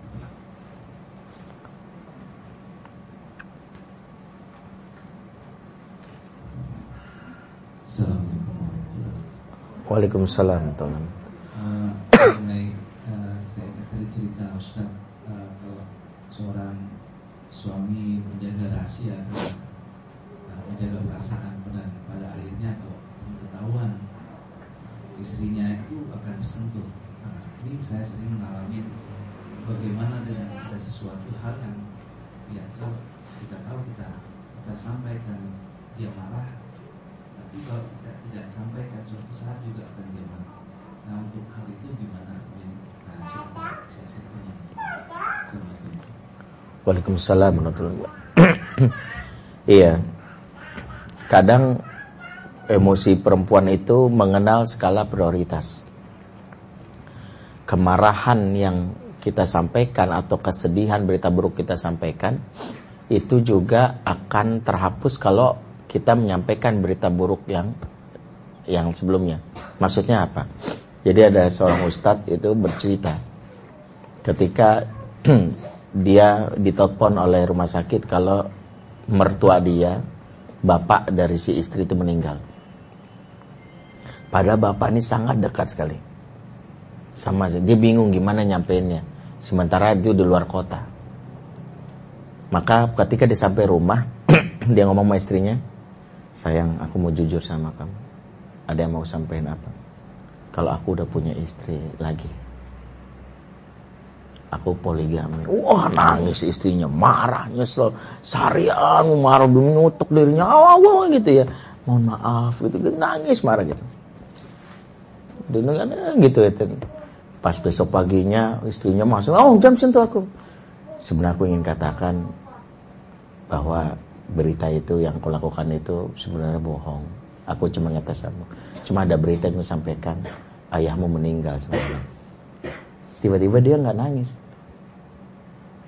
Assalamualaikum Waalaikumsalam Tuhan. Uh, mengenai uh, saya tadi cerita Ustaz uh, kalau seorang suami menjaga rahasia uh, menjaga perasaan benar pada akhirnya kalau ketahuan istrinya itu akan tersentuh. Nah, ini saya sering mengalami bagaimana dengan ada sesuatu hal yang ya kalau kita tahu kita kita sampaikan dia marah, tapi kalau kita tidak sampaikan suatu saat juga akan dia marah. Nah untuk hal itu gimana? Nah, saya saya tanya. Waalaikumsalam warahmatullahi [CLEARS THROAT] Iya. Kadang emosi perempuan itu mengenal skala prioritas. Kemarahan yang kita sampaikan atau kesedihan berita buruk kita sampaikan itu juga akan terhapus kalau kita menyampaikan berita buruk yang yang sebelumnya. Maksudnya apa? Jadi ada seorang ustadz itu bercerita ketika [CLEARS THROAT] dia ditelepon oleh rumah sakit kalau mertua dia, bapak dari si istri itu meninggal. Padahal bapak ini sangat dekat sekali. Sama. Dia bingung gimana nyampeinnya. Sementara itu di luar kota. Maka ketika dia sampai rumah, [CLEARS THROAT] dia ngomong sama istrinya, sayang aku mau jujur sama kamu. Ada yang mau sampaikan apa? Kalau aku udah punya istri lagi. Aku poligami. Wah nangis istrinya, marah, nyesel. Sarian, marah, menutup dirinya. Awal, awal gitu ya. Mohon maaf gitu, nangis marah gitu dengan gitu itu pas besok paginya istrinya masuk oh jam sentuh aku sebenarnya aku ingin katakan bahwa berita itu yang aku lakukan itu sebenarnya bohong aku cuma ngetes kamu cuma ada berita yang sampaikan ayahmu meninggal semalam tiba-tiba dia nggak nangis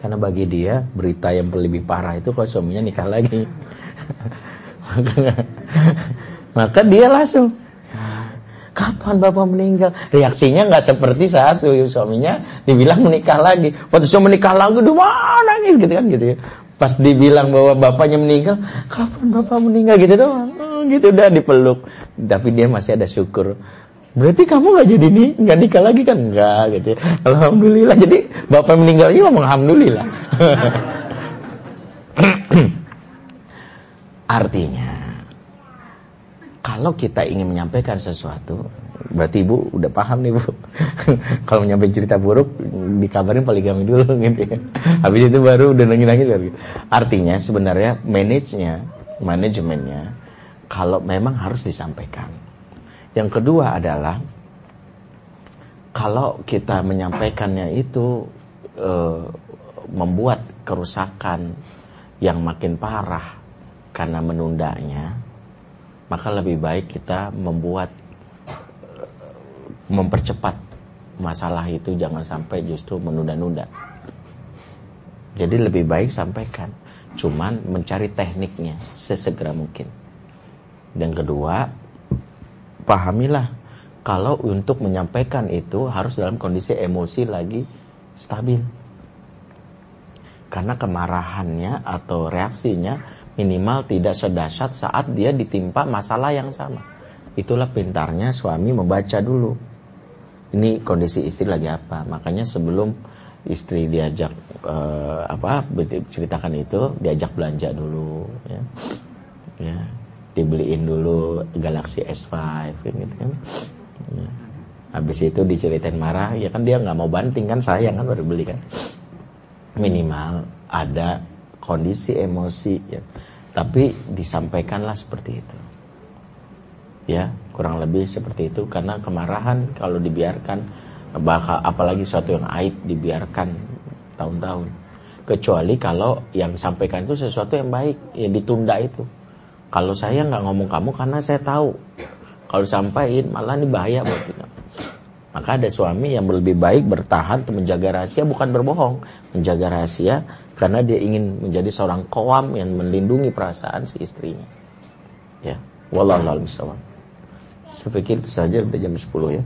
karena bagi dia berita yang lebih parah itu kalau suaminya nikah lagi [LAUGHS] maka dia langsung Kapan bapak meninggal? Reaksinya nggak seperti saat suaminya dibilang menikah lagi. Waktu suami menikah lagi, dia nangis gitu kan gitu ya. Pas dibilang bahwa bapaknya meninggal, kapan bapak meninggal gitu doang. Oh, gitu udah dipeluk. Tapi dia masih ada syukur. Berarti kamu nggak jadi nih nggak nikah lagi kan? Enggak gitu ya. Alhamdulillah. Jadi bapak meninggal ini ngomong alhamdulillah. [COUGHS] Artinya kalau kita ingin menyampaikan sesuatu, berarti ibu udah paham nih bu. [LAUGHS] Kalau menyampaikan cerita buruk, dikabarin poligami dulu [LAUGHS] gitu ya. Habis itu baru udah nangis-nangis baru. Artinya sebenarnya manajenya, manajemennya, kalau memang harus disampaikan. Yang kedua adalah kalau kita menyampaikannya itu e, membuat kerusakan yang makin parah karena menundanya maka lebih baik kita membuat mempercepat masalah itu jangan sampai justru menunda-nunda. Jadi lebih baik sampaikan, cuman mencari tekniknya sesegera mungkin. Dan kedua, pahamilah kalau untuk menyampaikan itu harus dalam kondisi emosi lagi stabil. Karena kemarahannya atau reaksinya minimal tidak sedasat saat dia ditimpa masalah yang sama. Itulah pintarnya suami membaca dulu. Ini kondisi istri lagi apa. Makanya sebelum istri diajak uh, apa ceritakan itu diajak belanja dulu ya. Ya, dibeliin dulu Galaxy S5 gitu kan. Ya. Habis itu diceritain marah, ya kan dia nggak mau banting kan sayang kan baru beli kan. Minimal ada kondisi emosi ya. Tapi disampaikanlah seperti itu. Ya, kurang lebih seperti itu karena kemarahan kalau dibiarkan bakal apalagi suatu yang aib dibiarkan tahun-tahun. Kecuali kalau yang sampaikan itu sesuatu yang baik, ya ditunda itu. Kalau saya nggak ngomong kamu karena saya tahu kalau sampaikan malah ini bahaya buat kita. Maka ada suami yang lebih baik bertahan untuk menjaga rahasia bukan berbohong, menjaga rahasia karena dia ingin menjadi seorang kawam yang melindungi perasaan si istrinya. Ya, wallahu a'lam Saya pikir itu saja udah jam 10 ya.